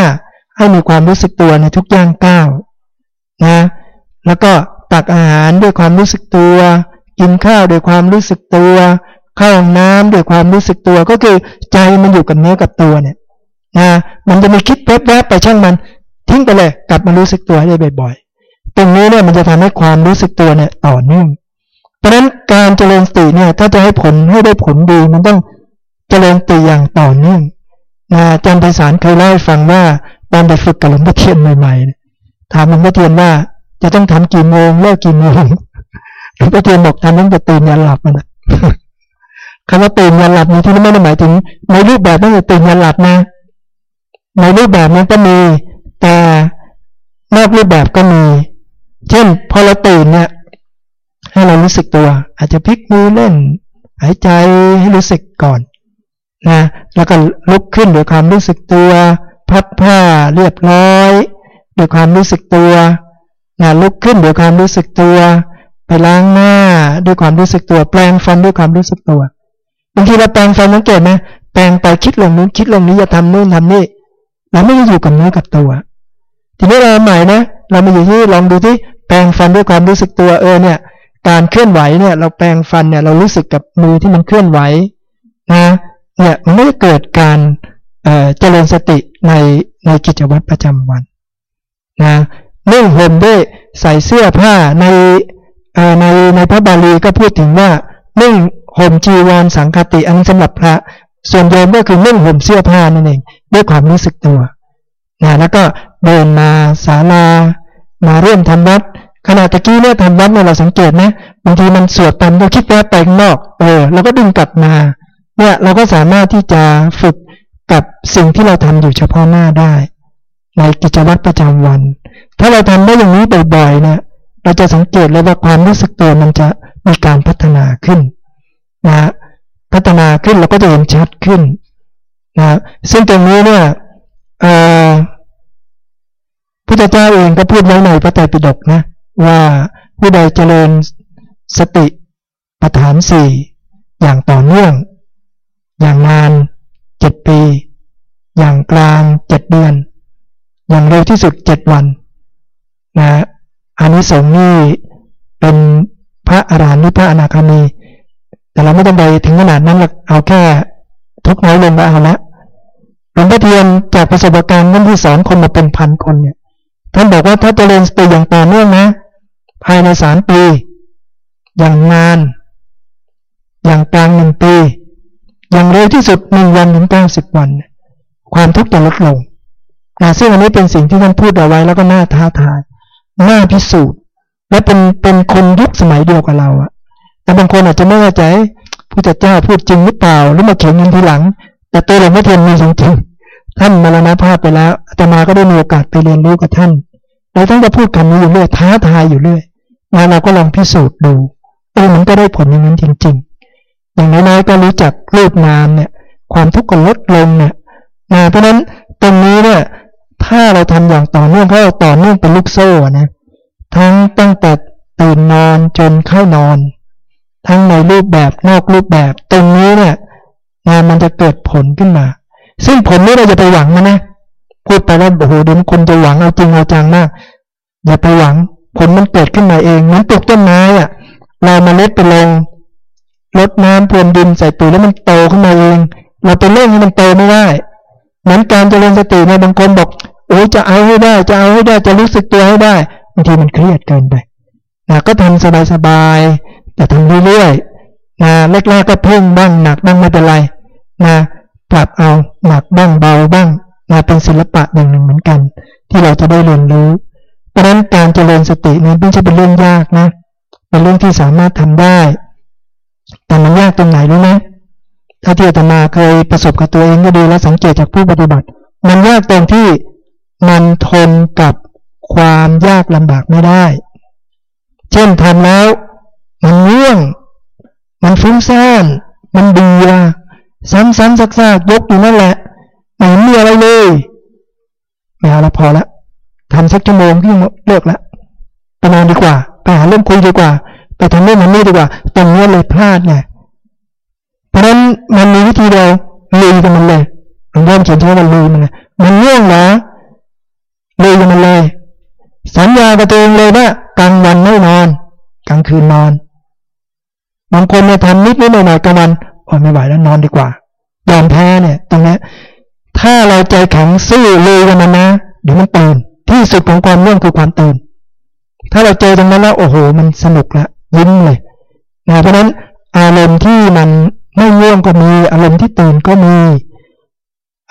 ให้มีความรู้สึกตัวในทุกย่างก้าวนะแล้วก็ตักอาหารด้วยความรู้สึกตัว กินข้าวด้วยความรู้สึกตัว เข้าห้องน้ำด้วยความรู้สึกตัวก็คือใจมันอยู่กับเนื้อกับตัวเนี่ย นะมันจะมีคิดแป๊บๆไปช่างมัน ทิ้งไปเลย กลับมารู้สึกตัวให้ได้บ่อยๆ ตรงนี้เนี่ยมันจะทำให้ความรู้สึกตัวเนี่ยต่อเนื่อง เพราะฉะนั้นการเจริญสติเนี่ยถ้าจะให้ผลให้ได้ผลดีมันต้องเจริญสติอย่างต่อเนื่องนะอาจารย์ไพศาลเคยเล่าให้ฟังว่าตอนไปฝึกกับหลวงพ่อเทียนใหม่ๆถามหลวงพ่อเทียนว่าจะต้องทำกี่โมงเลิกกี่โมงหลวงพ่อเทียนบอกทำตั้งแต่ตื่นยันหลับนะคำว่าตื่นยันหลับในที่นี้ไม่ได้หมายถึงในรูปแบบนั่นคือตื่นยันหลับนะ ในรูปแบบนั้นก็มี แต่นอกรูปแบบก็มี เช่น พอเราตื่นเนี่ย ให้เรารู้สึกตัว อาจจะพลิกมือเล่น หายใจให้รู้สึกก่อนนะแล้วก็ลุกขึ้นด้วยความรู้สึกตัว พับผ้าเรียบร้อยด้วยความรู้สึกตัวนะลุกขึ้นด้วยความรู้สึกตัว ไปล้างหน้าด้วยความรู้สึกตัว แปลงฟันด้วยความรู้สึกตัวบางทีเราแปลงฟันสังเกตไหมแปลงไปคิดลงนู้นคิดลงนี้จะทำนู่นทำนี่ เราไม่ได้อยู่กับเนื้อกับตัว ทีนี้เราใหม่นะ เรามาอยู่ที่ลองดูที่แปลงฟันด้วยความรู้สึกตัวเออเนี่ย การเคลื่อนไหวเนี่ย เราแปลงฟันเนี่ย เรารู้สึกกับมือที่มันเคลื่อนไหวนะเนี่ยมันไม่เกิดการเจริญสติในในกิจวัตรประจำวันนะนุ่งห่มด้วยใส่เสื้อผ้าในในในพระบาลีก็พูดถึงว่านุ่งห่มจีวรสังคติอันสำหรับพระ ส่วนโยมก็คือนุ่งห่มเสื้อผ้านั่นเอง ด้วยความรู้สึกตัวนะแล้วก็เดินมาศาลามาร่วมทำวัดขณะตะกี้เนี่ยทำวัดเนี่ยเราสังเกตไหมบางทีมันสวดตามเราคิดแว่าไปข้างนอกเออเราก็ดึงกลับมาเนี่ยเราก็สามารถที่จะฝึกกับสิ่งที่เราทำอยู่เฉพาะหน้าได้ ในกิจวัตรประจำวัน ถ้าเราทำได้อย่างนี้บ่อยๆเนี่ยเราจะสังเกตเลยว่าความรู้สึกตัวมันจะมีการพัฒนาขึ้นนะพัฒนาขึ้นเราก็จะเห็นชัดขึ้น นะซึ่งตรงนี้เนี่ยพุทธเจ้าเองก็พูดไว้ในพระไตรปิฎกนะว่าผู้ใดเจริญสติปัฏฐานสี่อย่างต่อเนื่อง อย่างนานเจ็ดปี อย่างกลางเจ็ดเดือน อย่างเร็วที่สุดเจ็ดวันนะอานิสงส์นี่เป็นพระอรหันต์หรือพระอนาคามี แต่เราไม่ต้องไปถึงขนาดนั้นหรอกเอาแค่ ทุกน้อยลงก็เอาละหลวงพ่อเทียนจากประสบการณ์นั้นที่สอนคนมาเป็นพันคนเนี่ย ท่านบอกว่าถ้าเจริญสติอย่างต่อเนื่องนะ ภายในสามปี อย่างนาน อย่างกลางหนึ่งปี อย่างเร็วที่สุดหนึ่งวันถึงเก้าสิบวัน ความทุกข์จะลดลงนะซึ่งอันนี้เป็นสิ่งที่ท่านพูดเอาไว้แล้วก็น่าท้าทายน่าพิสูจน์ และเป็นเป็นคนยุคสมัยเดียวกับเราอะแต่บางคนอาจจะไม่เข้าใจ พระเจ้าพูดจริงหรือเปล่าหรือมาเขียนยินทีหลัง แต่ตัวหลวงพ่อเทียนมีจริงท่านมรณภาพไปแล้วอาตมาก็ได้มีโอกาสไปเรียนรู้กับท่านเราต้องจะพูดคำนี้อยู่เรื่อยท้าทายอยู่เรื่อยมาเราก็ลองพิสูจน์ดูเออมันก็ได้ผลอย่างนั้นจริง ๆ อย่างน้อยๆก็รู้จักรูปนามเนี่ย ความทุกข์ก็ลดลงเนี่ยนะเพราะนั้นตรงนี้เนี่ยถ้าเราทำอย่างต่อเนื่องก็ต่อเนื่องเป็นลูกโซ่นะทั้งตั้งแต่ตื่นนอนจนเข้านอน ทั้งในรูปแบบนอกรูปแบบ ตรงนี้เนี่ยนะมันจะเกิดผลขึ้นมา ซึ่งผลนี้เราจะไปหวังมันนะ พูดไปแล้วโอ้โหเดี๋ยวคนจะหวังเอาจริงเอาจังมาก อย่าไปหวัง ผลมันเกิดขึ้นมาเองเหมือนปลูกต้นไม้อะเรามาเล็ดไปลงลดน้ำพรวนดินใส่ปุ๋ยแล้วมันโตขึ้นมาเอง เราไปเร่งให้มันโตไม่ได้เหมือนการเจริญสติในบางคนบอกโอ้จะเอาให้ได้ จะเอาให้ได้จะรู้สึกตัวให้ได้บางทีมันเครียดเกินไปนะก็ทำสบายๆ แต่ทำเรื่อยๆนะแรกๆก็เพิ่งบ้างหนักบ้างไม่เป็นไรนะปรับเอาหนักบ้างเบาบ้างนะเป็นศิลปะอย่างหนึ่งเหมือนกัน ที่เราจะได้เรียนรู้ เพราะนั้นการเจริญสตินั้นไม่ใช่เป็นเรื่องยากนะเป็นเรื่องที่สามารถทำได้ แต่มันยากตรงไหนรู้ไหมถ้าที่อาตมาเคยประสบกับตัวเองก็ดีแล้วสังเกตจากผู้ปฏิบัติ มันยากตรงที่มันทนกับความยากลำบากไม่ได้ เช่นทำแล้ว มันง่วง มันฟุ้งซ่าน มันเบื่อซ้ำๆซักๆยกอยู่นั่นแหละไม่มีอะไรเลยไม่เอาละพอละทำสักชั่วโมงที่เลิกละไปนอนดีกว่า ไปหาเรื่องคุยดีกว่า ไปทำเรื่องมันนี่ดีกว่า ตรงนี้เลยพลาดไงเพราะนั้นมันมีวิธีเดียวลุยกันมันเลยมันเริ่มเขียนชื่อว่าลุยมันมันง่วงนะลุยกันมันเลย สัญญากับตัวเองเลยว่ากลางวันไม่นอน กลางคืนนอน บางคนเนี่ยทำนิดนิดหน่อยหน่อยกลางวันโอ้ไม่ไหวแล้วนอนดีกว่ายอมแพ้เนี่ย ตรงนี้ถ้าเราใจแข็งสู้เลยกันมันนะเดี๋ยวมันตื่นที่สุดของความง่วงคือความตื่น ถ้าเราเจอตรงนั้นแล้วโอ้โห มันสนุกละยิ้มเลยนะเพราะนั้นอารมณ์ที่มันไม่ง่วงก็มี อารมณ์ที่ตื่นก็มี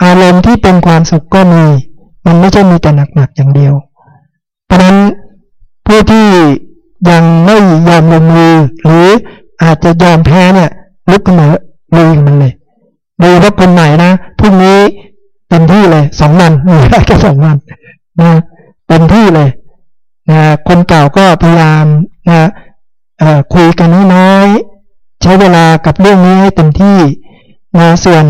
อารมณ์ที่เป็นความสุขก็มี มันไม่ใช่มีแต่หนักๆอย่างเดียว เพราะนั้นผู้ที่ยังไม่ยอมลงมือหรือ อาจจะยอมแพ้เนี่ยลุกขึ้นมาลุยมันเลยดูว่าคนไหนนะพรุ่งนี้เต็มที่เลยสองวันอยู่ได้แค่สองวันนะเต็มที่เลยนะคนเก่าก็พยายามนะคุยกันน้อยๆใช้เวลากับเรื่องนี้ให้เต็มที่นะส่วน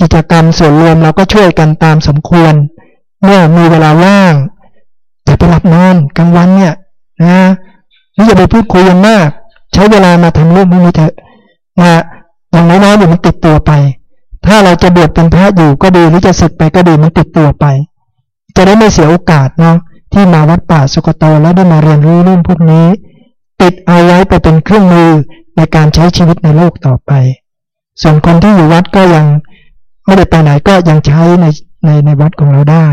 กิจกรรมส่วนรวมเราก็ช่วยกันตามสมควร เมื่อมีเวลาว่างอย่ไปหลับนอนกลางวันเนี่ยนะนี่อย่าไปพูดคุยกันมาก ใช้เวลามาทำเรื่องพวกนี้เถอะนะอย่างน้อยๆเดี๋ยวมันติดตัวไป ถ้าเราจะบวชเป็นพระอยู่ก็ดีหรือจะศึกไปก็ดีมันติดตัวไป จะได้ไม่เสียโอกาสเนาะที่มาวัดป่าสุกโตแล้วได้มาเรียนรู้เรื่องพวกนี้ ติดเอาไว้ไปเป็นเครื่องมือในการใช้ชีวิตในโลกต่อไป ส่วนคนที่อยู่วัดก็ยังไม่ได้ไปไหนก็ยังใช้ในในในวัดของเราได้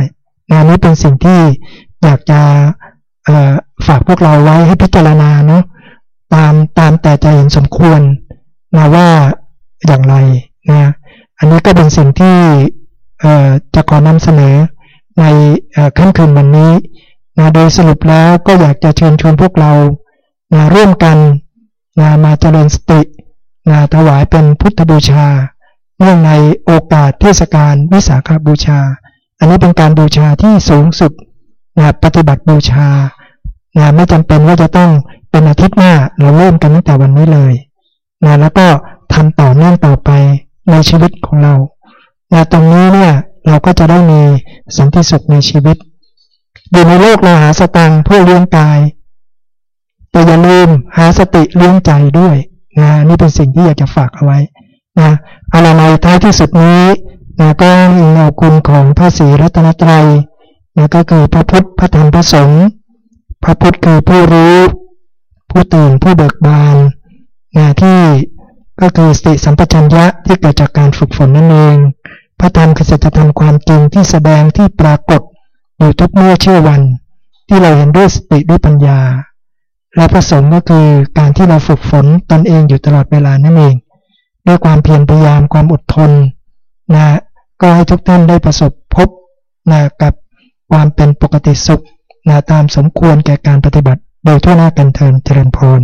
งานนี้เป็นสิ่งที่อยากจะฝากพวกเราไว้ให้พิจารณาเนาะ ตามตามแต่ใจเห็นสมควรนะว่าอย่างไรนะอันนี้ก็เป็นสิ่งที่จะขอนำเสนอในค่ำคืนวันนี้นะโดยสรุปแล้วก็อยากจะเชิญชวนพวกเรานะร่วมกันนะมาเจริญสตินะถวายเป็นพุทธบูชา เนื่องในโอกาสเทศกาลวิสาขบูชา อันนี้เป็นการบูชาที่สูงสุดนะปฏิบัติบูชานะไม่จำเป็นว่าจะต้อง เป็นอาทิตย์หน้าเราเริ่มกันตั้งแต่วันนี้เลยนะแล้วก็ทำต่อเนื่องต่อไปในชีวิตของเรานะตรงนี้เนี่ยเราก็จะได้มีสันติสุขในชีวิต อยู่ในโลกเราหาสตังเพื่อเลี้ยงกาย แต่อย่าลืมหาสติเลี้ยงใจด้วยนะนี่เป็นสิ่งที่อยากจะฝากเอาไว้นะอะไรในท้ายที่สุดนี้นะก็อิงเอาคุณของพระศรีรัตนตรัยนะก็คือพระพุทธพระธรรมพระสงฆ์พระพุทธคือผู้รู้ ผู้ตื่นผู้เบิกบานนะที่ก็คือสติสัมปชัญญะที่เกิดจากการฝึกฝนนั่นเองพระธรรมคือสัจธรรมความจริงที่แสดงที่ปรากฏอยู่ทุกเมื่อเชื่อวัน ที่เราเห็นด้วยสติด้วยปัญญา และประสงค์ก็คือการที่เราฝึกฝนตนเองอยู่ตลอดเวลานั่นเอง ด้วยความเพียรพยายามความอดทนนะก็ให้ทุกท่านได้ประสบพบนะกับความเป็นปกติสุขนะตามสมควรแก่การปฏิบัติ โดยทั่วหน้ากันเทินเจริญพร